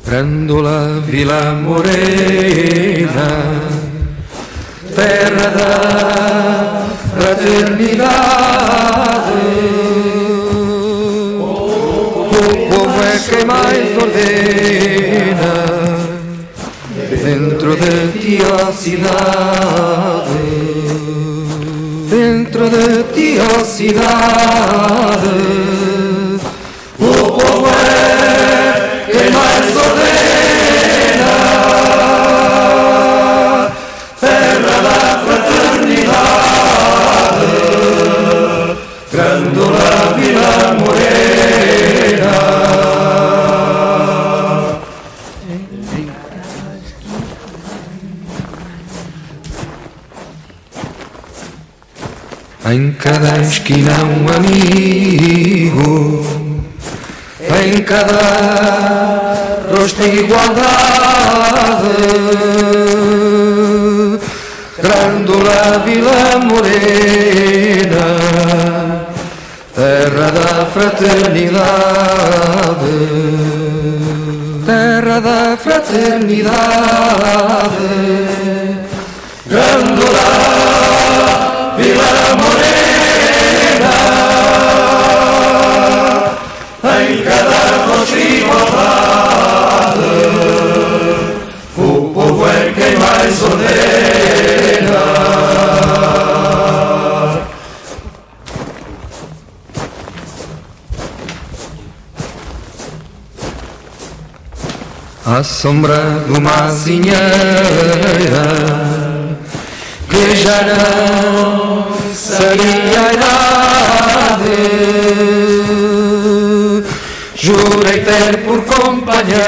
Prendo la vila morena terra da fraternidade. O povo é quem mais ordena, dentro de ti a cidade. Dentro de ti a cidade. O povo é quem mais Cada esquina um amigo, em cada rosto igualdade. Grândola Vila Morena, terra da fraternidade, terra da fraternidade. Grândola Vila Morena, em cada rosto o povo é quem mais ordena. À sombra de uma azinheira que já não a idade. Jurei ter por companheira,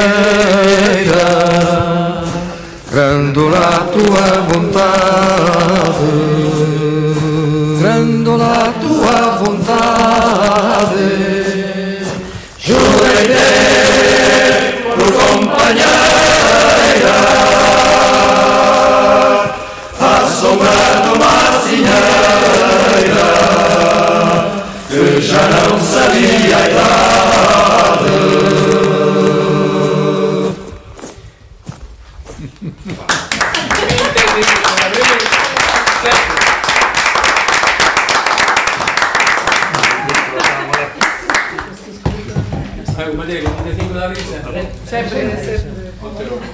grândola a tua vontade, grândola a tua vontade. Jurei ter por companheira, Sempre, sempre.